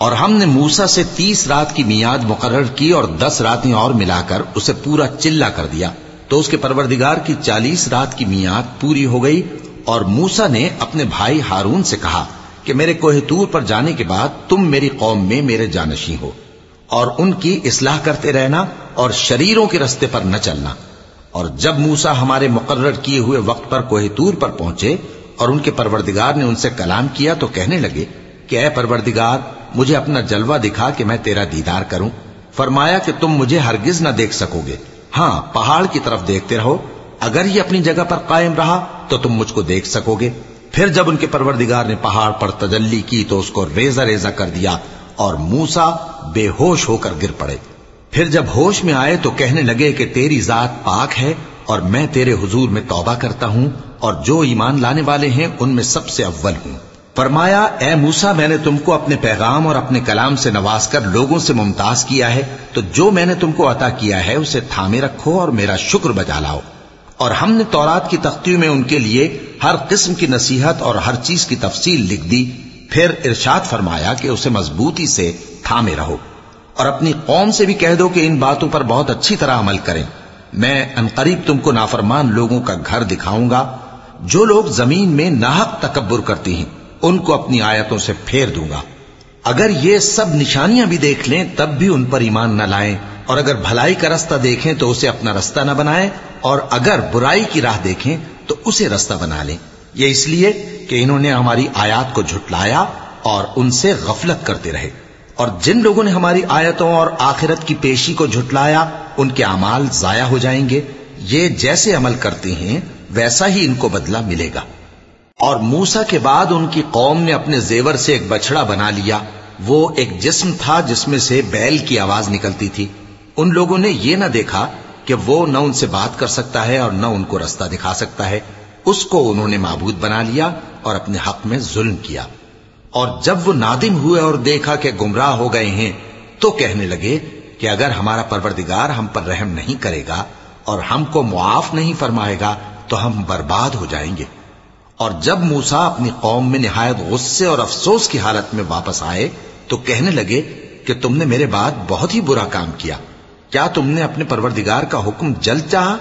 اور ہم نے موسا سے تیس رات کی میاد مقرر کی اور دس راتیں اور ملا کر اسے پورا چلا کر دیا۔ تو اس کے پروردگار کی چالیس رات کی میاد پوری ہو گئی اور موسا نے اپنے بھائی ہارون سے کہا کہ میرے کوہتور پر جانے کے بعد تم میری قوم میں میرے جانشی ہو اور ان کی اصلاح کرتے رہنا اور شریروں کے رستے پر نہ چلنا۔ اور جب موسا ہمارے مقرر کیے ہوئے وقت پر کوہتور پر پہنچے اور ان کے پروردگار نے ان سے کلام کیا تو کہنے لگے کہ اے پروردگار مجھے اپنا جلوہ دکھا کہ میں تیرا دیدار کروں۔ فرمایا کہ تم مجھے ہرگز نہ دیکھ سکو گے۔ ہاں پہاڑ کی طرف دیکھتے رہو۔ اگر یہ اپنی جگہ پر قائم رہا تو تم مجھ کو دیکھ سکو گے۔ پھر جب ان کے پروردگار نے پہاڑ پر تجلی کی تو اس کو ریزہ ریزہ کر دیا اور موسا بے ہوش ہو کر گر پڑے۔ پھر جب ہوش میں آئے تو کہنے لگے کہ تیری ذات پاک ہے اور میں تیرے حضور میں توبہ کرتا ہوں اور جو ایمان لانے والے ہیں ان میں سب سے اول ہوں۔ فرمایا، اے موسا میں نے تم کو اپنے پیغام اور اپنے کلام سے نواز کر لوگوں سے ممتاز کیا ہے، تو جو میں نے تم کو عطا کیا ہے، اسے تھامے رکھو اور میرا شکر بجا لاؤ۔ اور ہم نے تورات کی تختیوں میں ان کے لیے ہر قسم کی نصیحت اور ہر چیز کی تفصیل لکھ دی۔ پھر ارشاد فرمایا کہ اسے مضبوطی سے تھامے رہو۔ اور اپنی قوم سے بھی کہہ دو کہ ان باتوں پر بہت اچھی طرح عمل کریں۔ میں انقریب تم کو نافرمان لوگوں کا گھر دکھاؤں گا، جو لوگ زمین میں ناحق تکبر کرتی ہیں۔ ان کو اپنی آیتوں سے پھیر دوں گا۔ اگر یہ سب نشانیاں بھی دیکھ لیں، تب بھی ان پر ایمان نہ لائیں۔ اور اگر بھلائی کا رستہ دیکھیں، تو اسے اپنا رستہ نہ بنائیں۔ اور اگر برائی کی راہ دیکھیں، تو اسے رستہ بنا لیں۔ یہ اس لیے کہ انہوں نے ہماری آیات کو جھٹلایا اور ان سے غفلت کرتے رہے۔ اور جن لوگوں نے ہماری آیتوں اور آخرت کی پیشی کو جھٹلایا، ان کے اعمال ضائع ہو جائیں گے۔ یہ جیسے عمل کرتے ہیں، ویسا ہی ان کو بدلہ ملے گا۔ اور موسا کے بعد ان کی قوم نے اپنے زیور سے ایک بچڑا بنا لیا۔ وہ ایک جسم تھا جس میں سے بیل کی آواز نکلتی تھی۔ ان لوگوں نے یہ نہ دیکھا کہ وہ نہ ان سے بات کر سکتا ہے اور نہ ان کو رستہ دکھا سکتا ہے۔ اس کو انہوں نے معبود بنا لیا اور اپنے حق میں ظلم کیا۔ اور جب وہ نادم ہوئے اور دیکھا کہ گمراہ ہو گئے ہیں، تو کہنے لگے کہ اگر ہمارا پروردگار ہم پر رحم نہیں کرے گا اور ہم کو معاف نہیں فرمائے گا، تو ہم برباد ہو جائیں گے۔ اور جب موسا اپنی قوم میں نہایت غصے اور افسوس کی حالت میں واپس آئے تو کہنے لگے کہ تم نے میرے بعد بہت ہی برا کام کیا۔ کیا تم نے اپنے پروردگار کا حکم جلد چاہا؟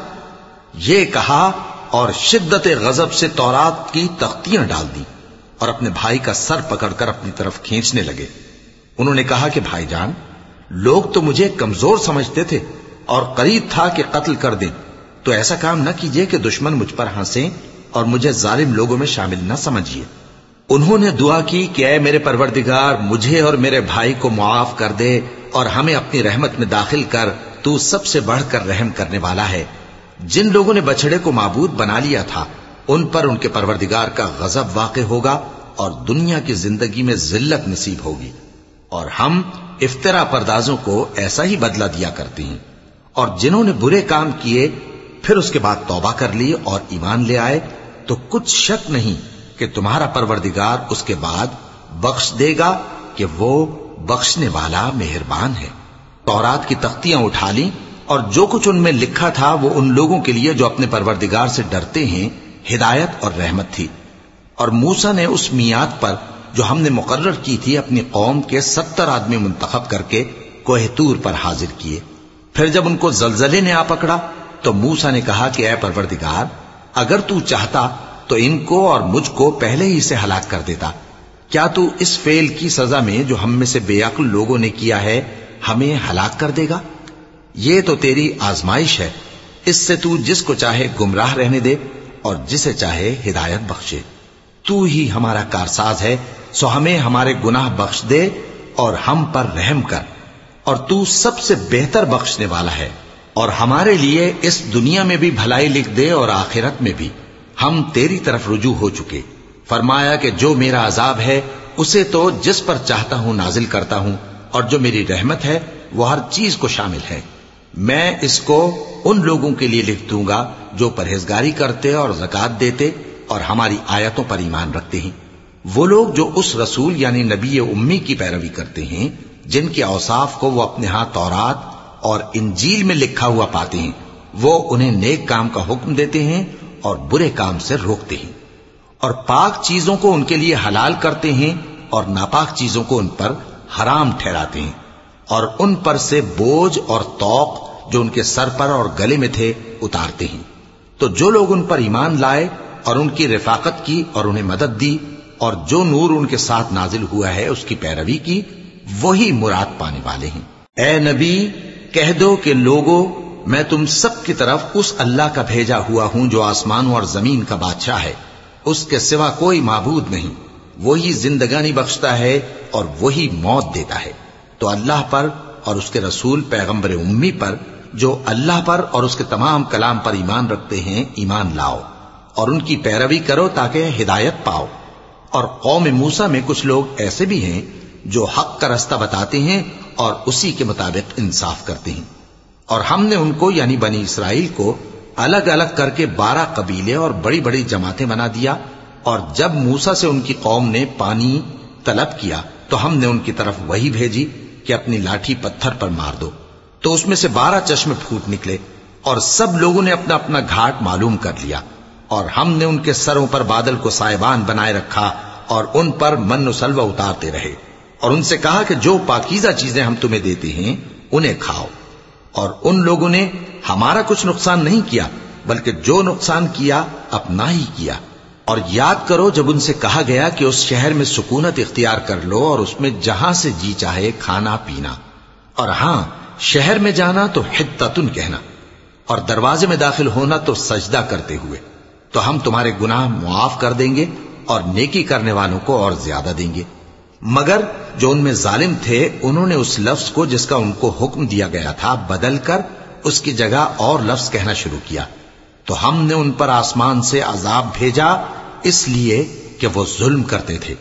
یہ کہا اور شدت غضب سے تورات کی تختیاں ڈال دی اور اپنے بھائی کا سر پکڑ کر اپنی طرف کھینچنے لگے۔ انہوں نے کہا کہ بھائی جان، لوگ تو مجھے کمزور سمجھتے تھے اور قریب تھا کہ قتل کر دیں۔ تو ایسا کام نہ کیجیے کہ دشمن مجھ پر ہنسیں اور مجھے ظالم لوگوں میں شامل نہ سمجھیے۔ انہوں نے دعا کی کہ اے میرے پروردگار، مجھے اور میرے بھائی کو معاف کر دے اور ہمیں اپنی رحمت میں داخل کر، تو سب سے بڑھ کر رحم کرنے والا ہے۔ جن لوگوں نے بچڑے کو معبود بنا لیا تھا، ان پر ان کے پروردگار کا غضب واقع ہوگا اور دنیا کی زندگی میں ذلت نصیب ہوگی۔ اور ہم افطرا پردازوں کو ایسا ہی بدلہ دیا کرتے ہیں۔ اور جنہوں نے برے کام کیے، پھر اس کے بعد توبہ کر لی اور ایمان لے آئے۔ تو کچھ شک نہیں کہ تمہارا پروردگار اس کے بعد بخش دے گا کہ وہ بخشنے والا مہربان ہے۔ تورات کی تختیاں اٹھا لی اور جو کچھ ان میں لکھا تھا وہ ان لوگوں کے لیے جو اپنے پروردگار سے ڈرتے ہیں، ہدایت اور رحمت تھی۔ اور موسا نے اس میاد پر جو ہم نے مقرر کی تھی اپنی قوم کے ستر آدمی منتخب کر کے کوہتور پر حاضر کیے۔ پھر جب ان کو زلزلے نے آ پکڑا تو موسا نے کہا کہ اے پروردگار اگر تو چاہتا تو ان کو اور مجھ کو پہلے ہی سے ہلاک کر دیتا۔ کیا تو اس فیل کی سزا میں جو ہم میں سے بے عقل لوگوں نے کیا ہے، ہمیں ہلاک کر دے گا؟ یہ تو تیری آزمائش ہے۔ اس سے تو جس کو چاہے گمراہ رہنے دے اور جسے چاہے ہدایت بخشے۔ تو ہی ہمارا کارساز ہے، سو ہمیں ہمارے گناہ بخش دے اور ہم پر رحم کر۔ اور تو سب سے بہتر بخشنے والا ہے۔ اور ہمارے لیے اس دنیا میں بھی بھلائی لکھ دے اور آخرت میں بھی۔ ہم تیری طرف رجوع ہو چکے۔ فرمایا کہ جو میرا عذاب ہے، اسے تو جس پر چاہتا ہوں نازل کرتا ہوں، اور جو میری رحمت ہے، وہ ہر چیز کو شامل ہے۔ میں اس کو ان لوگوں کے لیے لکھ دوں گا جو پرہیزگاری کرتے اور زکات دیتے اور ہماری آیتوں پر ایمان رکھتے ہیں۔ وہ لوگ جو اس رسول یعنی نبی امی کی پیروی کرتے ہیں، جن کے اوصاف کو وہ اپنے ہاں تورات اور انجیل میں لکھا ہوا پاتے ہیں۔ وہ انہیں نیک کام کا حکم دیتے ہیں اور برے کام سے روکتے ہیں۔ اور پاک چیزوں کو ان کے لیے حلال کرتے ہیں اور ناپاک چیزوں کو ان پر حرام ٹھہراتے ہیں۔ اور ان پر سے بوجھ اور توق جو ان کے سر پر اور گلے میں تھے اتارتے ہیں۔ تو جو لوگ ان پر ایمان لائے اور ان کی رفاقت کی اور انہیں مدد دی اور جو نور ان کے ساتھ نازل ہوا ہے اس کی پیروی کی، وہی مراد پانے والے ہیں۔ اے نبی کہہ دو کہ لوگو، میں تم سب کی طرف اس اللہ کا بھیجا ہوا ہوں جو آسمانوں اور زمین کا بادشاہ ہے۔ اس کے سوا کوئی معبود نہیں۔ وہی زندگانی بخشتا ہے اور وہی موت دیتا ہے۔ تو اللہ پر اور اس کے رسول پیغمبر امی پر، جو اللہ پر اور اس کے تمام کلام پر ایمان رکھتے ہیں، ایمان لاؤ۔ اور ان کی پیروی کرو تاکہ ہدایت پاؤ۔ اور قوم موسا میں کچھ لوگ ایسے بھی ہیں جو حق کا رستہ بتاتے ہیں اور اسی کے مطابق انصاف کرتے ہیں۔ اور ہم نے ان کو یعنی بنی اسرائیل کو الگ الگ کر کے بارہ قبیلے اور بڑی بڑی جماعتیں بنا دیا۔ اور جب موسا سے ان کی قوم نے پانی طلب کیا تو ہم نے ان کی طرف وہی بھیجی کہ اپنی لاٹھی پتھر پر مار دو۔ تو اس میں سے بارہ چشمے پھوٹ نکلے اور سب لوگوں نے اپنا اپنا گھاٹ معلوم کر لیا۔ اور ہم نے ان کے سروں پر بادل کو سائبان بنائے رکھا اور ان پر من و سلوہ اتارتے رہے۔ اور ان سے کہا کہ جو پاکیزہ چیزیں ہم تمہیں دیتے ہیں، انہیں کھاؤ۔ اور ان لوگوں نے ہمارا کچھ نقصان نہیں کیا، بلکہ جو نقصان کیا، اپنا ہی کیا۔ اور یاد کرو جب ان سے کہا گیا کہ اس شہر میں سکونت اختیار کر لو اور اس میں جہاں سے جی چاہے کھانا، پینا۔ اور ہاں شہر میں جانا تو حتتن کہنا۔ اور دروازے میں داخل ہونا تو سجدہ کرتے ہوئے۔ تو ہم تمہارے گناہ معاف کر دیں گے اور نیکی کرنے والوں کو اور زیادہ دیں گے۔ مگر جو ان میں ظالم تھے، انہوں نے اس لفظ کو جس کا ان کو حکم دیا گیا تھا بدل کر اس کی جگہ اور لفظ کہنا شروع کیا۔ تو ہم نے ان پر آسمان سے عذاب بھیجا، اس لیے کہ وہ ظلم کرتے تھے۔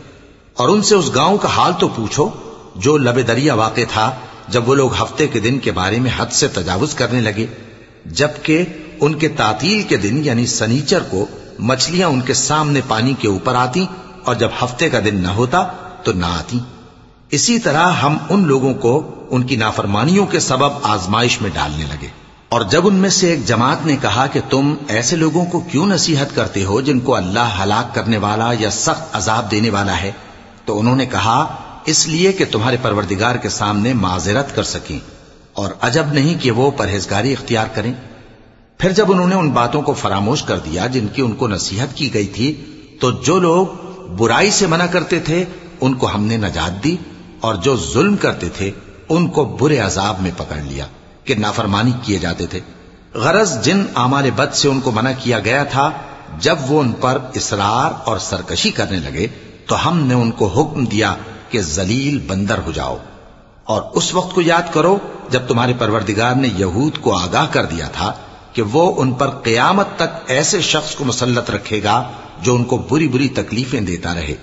اور ان سے اس گاؤں کا حال تو پوچھو، جو لب دریا واقع تھا، جب وہ لوگ ہفتے کے دن کے بارے میں حد سے تجاوز کرنے لگے، جبکہ ان کے تعطیل کے دن یعنی سنیچر کو مچھلیاں ان کے سامنے پانی کے اوپر آتی اور جب ہفتے کا دن نہ ہوتا تو نہ آتی۔ اسی طرح ہم ان لوگوں کو ان کی نافرمانیوں کے سبب آزمائش میں ڈالنے لگے۔ اور جب ان میں سے ایک جماعت نے کہا کہ تم ایسے لوگوں کو کیوں نصیحت کرتے ہو جن کو اللہ ہلاک کرنے والا یا سخت عذاب دینے والا ہے، تو انہوں نے کہا، اس لیے کہ تمہارے پروردگار کے سامنے معذرت کر سکیں اور عجب نہیں کہ وہ پرہیزگاری اختیار کریں۔ پھر جب انہوں نے ان باتوں کو فراموش کر دیا جن کی ان کو نصیحت کی گئی تھی، تو جو لوگ برائی سے منع کرتے تھے ان کو ہم نے نجات دی اور جو ظلم کرتے تھے، ان کو برے عذاب میں پکڑ لیا، کہ نافرمانی کیے جاتے تھے۔ غرض جن آمال بد سے ان کو منع کیا گیا تھا، جب وہ ان پر اسرار اور سرکشی کرنے لگے، تو ہم نے ان کو حکم دیا کہ زلیل بندر ہو جاؤ۔ اور اس وقت کو یاد کرو، جب تمہارے پروردگار نے یہود کو آگاہ کر دیا تھا کہ وہ ان پر قیامت تک ایسے شخص کو مسلط رکھے گا جو ان کو بری بری تکلیفیں دیتا رہے۔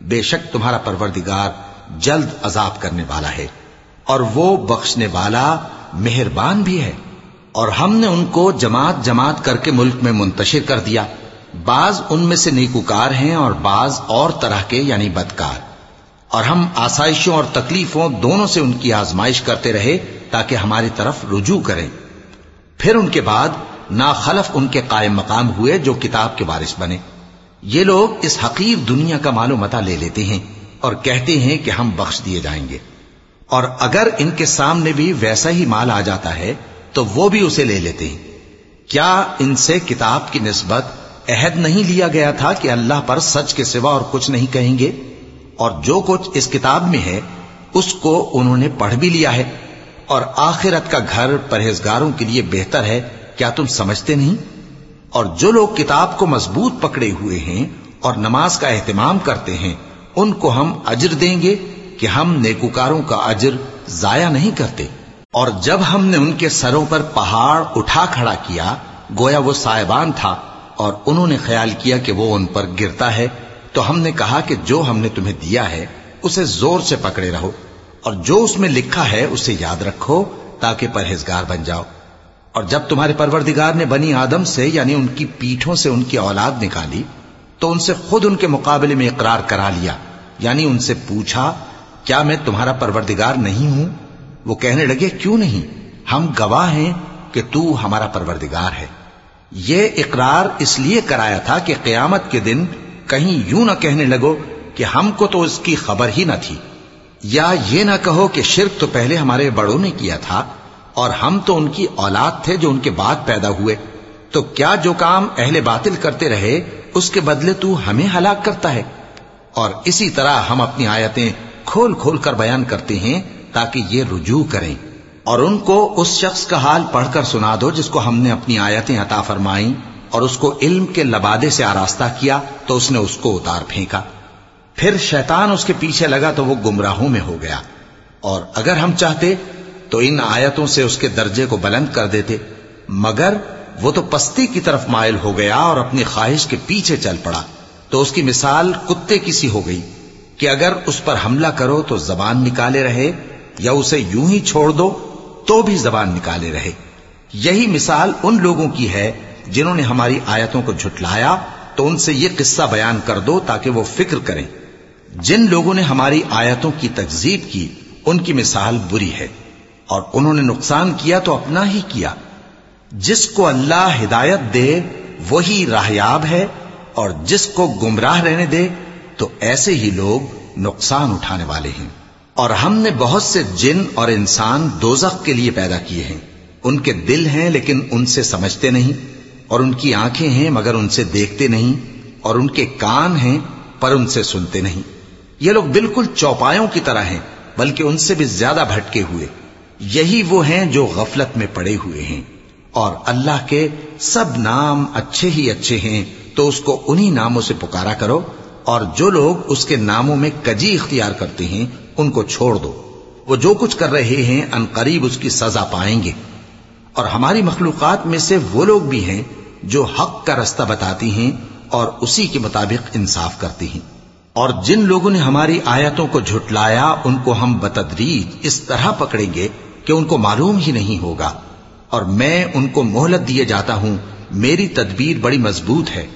بے شک تمہارا پروردگار جلد عذاب کرنے والا ہے اور وہ بخشنے والا مہربان بھی ہے اور ہم نے ان کو جماعت جماعت کر کے ملک میں منتشر کر دیا۔ بعض ان میں سے نیکوکار ہیں اور بعض اور طرح کے یعنی بدکار۔ اور ہم آسائشوں اور تکلیفوں دونوں سے ان کی آزمائش کرتے رہے تاکہ ہماری طرف رجوع کریں۔ پھر ان کے بعد ناخلف ان کے قائم مقام ہوئے جو کتاب کے وارث بنے۔ یہ لوگ اس حقیر دنیا کا مال و متا لے لیتے ہیں اور کہتے ہیں کہ ہم بخش دیے جائیں گے۔ اور اگر ان کے سامنے بھی ویسا ہی مال آ جاتا ہے، تو وہ بھی اسے لے لیتے ہیں۔ کیا ان سے کتاب کی نسبت عہد نہیں لیا گیا تھا کہ اللہ پر سچ کے سوا اور کچھ نہیں کہیں گے؟ اور جو کچھ اس کتاب میں ہے، اس کو انہوں نے پڑھ بھی لیا ہے۔ اور آخرت کا گھر پرہیزگاروں کے لیے بہتر ہے، کیا تم سمجھتے نہیں؟ اور جو لوگ کتاب کو مضبوط پکڑے ہوئے ہیں اور نماز کا اہتمام کرتے ہیں، ان کو ہم اجر دیں گے کہ ہم نیکوکاروں کا اجر ضائع نہیں کرتے۔ اور جب ہم نے ان کے سروں پر پہاڑ اٹھا کھڑا کیا، گویا وہ سائبان تھا اور انہوں نے خیال کیا کہ وہ ان پر گرتا ہے، تو ہم نے کہا کہ جو ہم نے تمہیں دیا ہے، اسے زور سے پکڑے رہو اور جو اس میں لکھا ہے، اسے یاد رکھو تاکہ پرہیزگار بن جاؤ۔ اور جب تمہارے پروردگار نے بنی آدم سے یعنی ان کی پیٹھوں سے ان کی اولاد نکالی، تو ان سے خود ان کے مقابلے میں اقرار کرا لیا یعنی ان سے پوچھا، کیا میں تمہارا پروردگار نہیں ہوں؟ وہ کہنے لگے، کیوں نہیں؟ ہم گواہ ہیں کہ تو ہمارا پروردگار ہے۔ یہ اقرار اس لیے کرایا تھا کہ قیامت کے دن کہیں یوں نہ کہنے لگو کہ ہم کو تو اس کی خبر ہی نہ تھی۔ یا یہ نہ کہو کہ شرک تو پہلے ہمارے بڑوں نے کیا تھا اور ہم تو ان کی اولاد تھے جو ان کے بعد پیدا ہوئے۔ تو کیا جو کام اہل باطل کرتے رہے، اس کے بدلے تو ہمیں ہلاک کرتا ہے۔ اور اسی طرح ہم اپنی آیتیں کھول کھول کر بیان کرتے ہیں تاکہ یہ رجوع کریں۔ اور ان کو اس شخص کا حال پڑھ کر سنا دو جس کو ہم نے اپنی آیتیں عطا فرمائیں۔ اور اس کو علم کے لبادے سے آراستہ کیا تو اس نے اس کو اتار پھینکا۔ پھر شیطان اس کے پیچھے لگا تو وہ گمراہوں میں ہو گیا۔ اور اگر ہم چاہتے تو ان آیتوں سے اس کے درجے کو بلند کر دیتے، مگر وہ تو پستی کی طرف مائل ہو گیا اور اپنی خواہش کے پیچھے چل پڑا۔ تو اس کی مثال کتے کی سی ہو گئی کہ اگر اس پر حملہ کرو تو زبان نکالے رہے، یا اسے یوں ہی چھوڑ دو تو بھی زبان نکالے رہے۔ یہی مثال ان لوگوں کی ہے جنہوں نے ہماری آیتوں کو جھٹلایا، تو ان سے یہ قصہ بیان کر دو تاکہ وہ فکر کریں۔ جن لوگوں نے ہماری آیتوں کی تکزیب کی، ان کی مثال بری ہے۔ اور انہوں نے نقصان کیا تو اپنا ہی کیا۔ جس کو اللہ ہدایت دے، وہی راہیاب ہے، اور جس کو گمراہ رہنے دے، تو ایسے ہی لوگ نقصان اٹھانے والے ہیں۔ اور ہم نے بہت سے جن اور انسان دوزخ کے لیے پیدا کیے ہیں۔ ان کے دل ہیں لیکن ان سے سمجھتے نہیں، اور ان کی آنکھیں ہیں مگر ان سے دیکھتے نہیں، اور ان کے کان ہیں پر ان سے سنتے نہیں۔ یہ لوگ بالکل چوپایوں کی طرح ہیں، بلکہ ان سے بھی زیادہ بھٹکے ہوئے۔ یہی وہ ہیں جو غفلت میں پڑے ہوئے ہیں۔ اور اللہ کے سب نام اچھے ہی اچھے ہیں، تو اس کو انہی ناموں سے پکارا کرو۔ اور جو لوگ اس کے ناموں میں کجی اختیار کرتے ہیں، ان کو چھوڑ دو۔ وہ جو کچھ کر رہے ہیں، ان قریب اس کی سزا پائیں گے۔ اور ہماری مخلوقات میں سے وہ لوگ بھی ہیں جو حق کا رستہ بتاتی ہیں اور اسی کے مطابق انصاف کرتی ہیں۔ اور جن لوگوں نے ہماری آیتوں کو جھٹلایا، ان کو ہم بتدریج اس طرح پکڑیں گے کہ ان کو معلوم ہی نہیں ہوگا اور میں ان کو مہلت دیے جاتا ہوں، میری تدبیر بڑی مضبوط ہے۔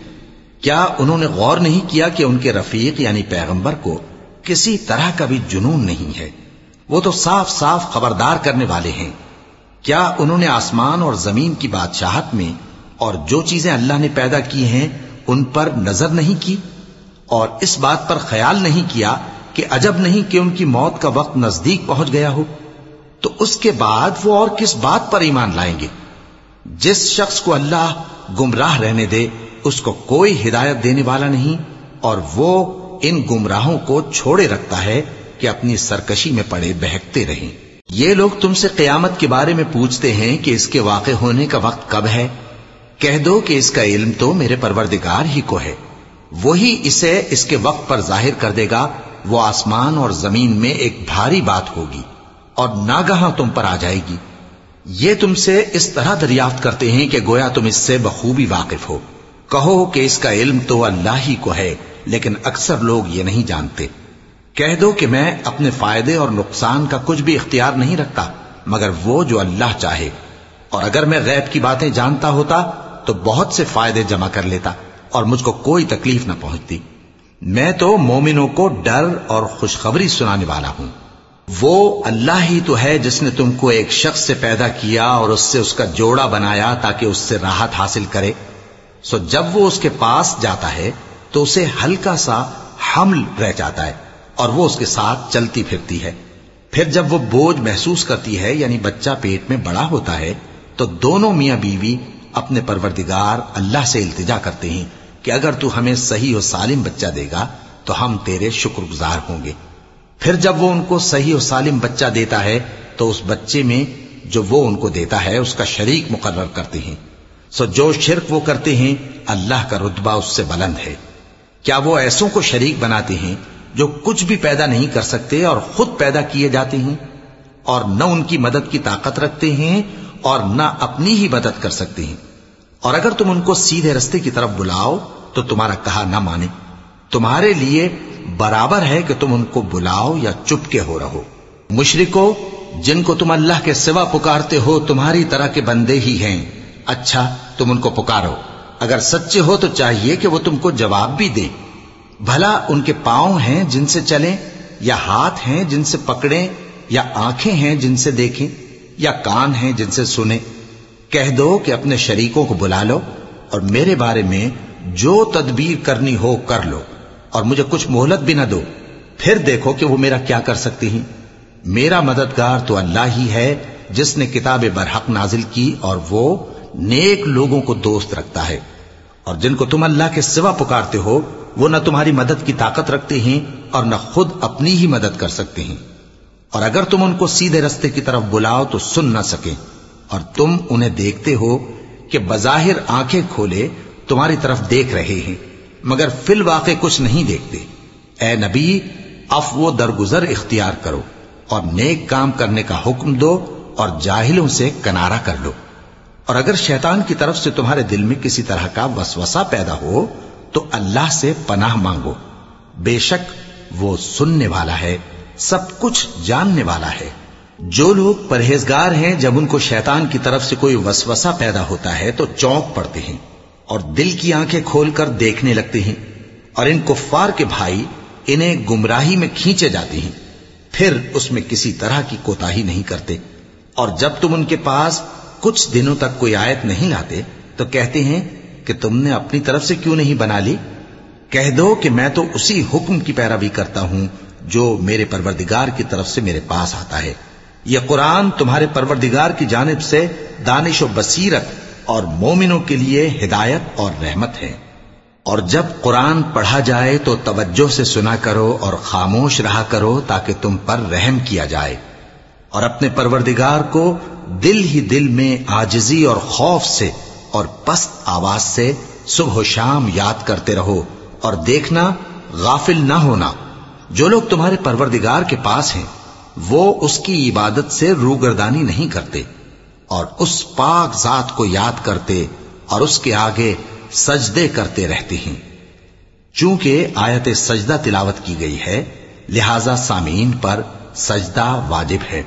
کیا انہوں نے غور نہیں کیا کہ ان کے رفیق یعنی پیغمبر کو کسی طرح کا بھی جنون نہیں ہے؟ وہ تو صاف صاف خبردار کرنے والے ہیں۔ کیا انہوں نے آسمان اور زمین کی بادشاہت میں اور جو چیزیں اللہ نے پیدا کی ہیں، ان پر نظر نہیں کی؟ اور اس بات پر خیال نہیں کیا کہ عجب نہیں کہ ان کی موت کا وقت نزدیک پہنچ گیا ہو؟ تو اس کے بعد وہ اور کس بات پر ایمان لائیں گے؟ جس شخص کو اللہ گمراہ رہنے دے، اس کو کوئی ہدایت دینے والا نہیں، اور وہ ان گمراہوں کو چھوڑے رکھتا ہے کہ اپنی سرکشی میں پڑے بہکتے رہیں۔ یہ لوگ تم سے قیامت کے بارے میں پوچھتے ہیں کہ اس کے واقع ہونے کا وقت کب ہے۔ کہہ دو کہ اس کا علم تو میرے پروردگار ہی کو ہے۔ وہی اسے اس کے وقت پر ظاہر کر دے گا۔ وہ آسمان اور زمین میں ایک بھاری بات ہوگی۔ اور ناگہاں تم پر آ جائے گی۔ یہ تم سے اس طرح دریافت کرتے ہیں کہ گویا تم اس سے بخوبی واقف ہو۔ کہو کہ اس کا علم تو اللہ ہی کو ہے، لیکن اکثر لوگ یہ نہیں جانتے۔ کہہ دو کہ میں اپنے فائدے اور نقصان کا کچھ بھی اختیار نہیں رکھتا، مگر وہ جو اللہ چاہے۔ اور اگر میں غیب کی باتیں جانتا ہوتا، تو بہت سے فائدے جمع کر لیتا اور مجھ کو کوئی تکلیف نہ پہنچتی۔ میں تو مومنوں کو ڈر اور خوشخبری سنانے والا ہوں۔ وہ اللہ ہی تو ہے جس نے تم کو ایک شخص سے پیدا کیا اور اس سے اس کا جوڑا بنایا تاکہ اس سے راحت حاصل کرے۔ سو جب وہ اس کے پاس جاتا ہے تو اسے ہلکا سا حمل رہ جاتا ہے اور وہ اس کے ساتھ چلتی پھرتی ہے۔ پھر جب وہ بوجھ محسوس کرتی ہے یعنی بچہ پیٹ میں بڑا ہوتا ہے، تو دونوں میاں بیوی اپنے پروردگار اللہ سے التجا کرتے ہیں کہ اگر تو ہمیں صحیح و سالم بچہ دے گا تو ہم تیرے شکر گزار ہوں گے۔ پھر جب وہ ان کو صحیح و سالم بچہ دیتا ہے، تو اس بچے میں جو وہ ان کو دیتا ہے، اس کا شریک مقرر کرتے ہیں۔ سو جو شرک وہ کرتے ہیں، اللہ کا رتبہ اس سے بلند ہے۔ کیا وہ ایسوں کو شریک بناتے ہیں جو کچھ بھی پیدا نہیں کر سکتے اور خود پیدا کیے جاتے ہیں؟ اور نہ ان کی مدد کی طاقت رکھتے ہیں اور نہ اپنی ہی مدد کر سکتے ہیں۔ اور اگر تم ان کو سیدھے رستے کی طرف بلاؤ، تو تمہارا کہا نہ مانے۔ تمہارے لیے برابر ہے کہ تم ان کو بلاؤ یا چپ کے ہو رہو۔ مشرکو، جن کو تم اللہ کے سوا پکارتے ہو، تمہاری طرح کے بندے ہی ہیں۔ اچھا تم ان کو پکارو۔ اگر سچے ہو تو چاہیے کہ وہ تم کو جواب بھی دیں بھلا ان کے پاؤں ہیں جن سے چلیں، یا ہاتھ ہیں جن سے پکڑیں، یا آنکھیں ہیں جن سے دیکھیں، یا کان ہیں جن سے سنیں۔ کہہ دو کہ اپنے شریکوں کو بلا لو اور میرے بارے میں جو تدبیر کرنی ہو کر لو۔ اور مجھے کچھ مہلت بھی نہ دو۔ پھر دیکھو کہ وہ میرا کیا کر سکتی ہیں۔ میرا مددگار تو اللہ ہی ہے جس نے کتاب برحق نازل کی اور وہ نیک لوگوں کو دوست رکھتا ہے۔ اور جن کو تم اللہ کے سوا پکارتے ہو، وہ نہ تمہاری مدد کی طاقت رکھتے ہیں اور نہ خود اپنی ہی مدد کر سکتے ہیں۔ اور اگر تم ان کو سیدھے رستے کی طرف بلاؤ تو سن نہ سکیں۔ اور تم انہیں دیکھتے ہو کہ بظاہر آنکھیں کھولے تمہاری طرف دیکھ رہے ہیں۔ مگر فی الواقع کچھ نہیں دیکھتے۔ اے نبی، اف وہ درگزر اختیار کرو اور نیک کام کرنے کا حکم دو اور جاہلوں سے کنارہ کر لو۔ اور اگر شیطان کی طرف سے تمہارے دل میں کسی طرح کا وسوسہ پیدا ہو، تو اللہ سے پناہ مانگو۔ بے شک وہ سننے والا ہے، سب کچھ جاننے والا ہے۔ جو لوگ پرہیزگار ہیں، جب ان کو شیطان کی طرف سے کوئی وسوسہ پیدا ہوتا ہے، تو چونک پڑتے ہیں۔ اور دل کی آنکھیں کھول کر دیکھنے لگتے ہیں اور ان کفار کے بھائی انہیں گمراہی میں کھینچے جاتے ہیں۔ پھر اس میں کسی طرح کی کوتا نہیں کرتے۔ اور جب تم ان کے پاس کچھ دنوں تک کوئی آیت نہیں لاتے، تو کہتے ہیں کہ تم نے اپنی طرف سے کیوں نہیں بنا لی؟ کہہ دو کہ میں تو اسی حکم کی پیروی کرتا ہوں جو میرے پروردگار کی طرف سے میرے پاس آتا ہے۔ یہ قرآن تمہارے پروردگار کی جانب سے دانش و بصیرت اور مومنوں کے لیے ہدایت اور رحمت ہے۔ اور جب قرآن پڑھا جائے تو توجہ سے سنا کرو اور خاموش رہا کرو تاکہ تم پر رحم کیا جائے۔ اور اپنے پروردگار کو دل ہی دل میں آجزی اور خوف سے اور پست آواز سے صبح و شام یاد کرتے رہو اور دیکھنا غافل نہ ہونا۔ جو لوگ تمہارے پروردگار کے پاس ہیں، وہ اس کی عبادت سے روگردانی نہیں کرتے۔ اور اس پاک ذات کو یاد کرتے اور اس کے آگے سجدے کرتے رہتے ہیں۔ چونکہ آیت سجدہ تلاوت کی گئی ہے، لہذا سامعین پر سجدہ واجب ہے۔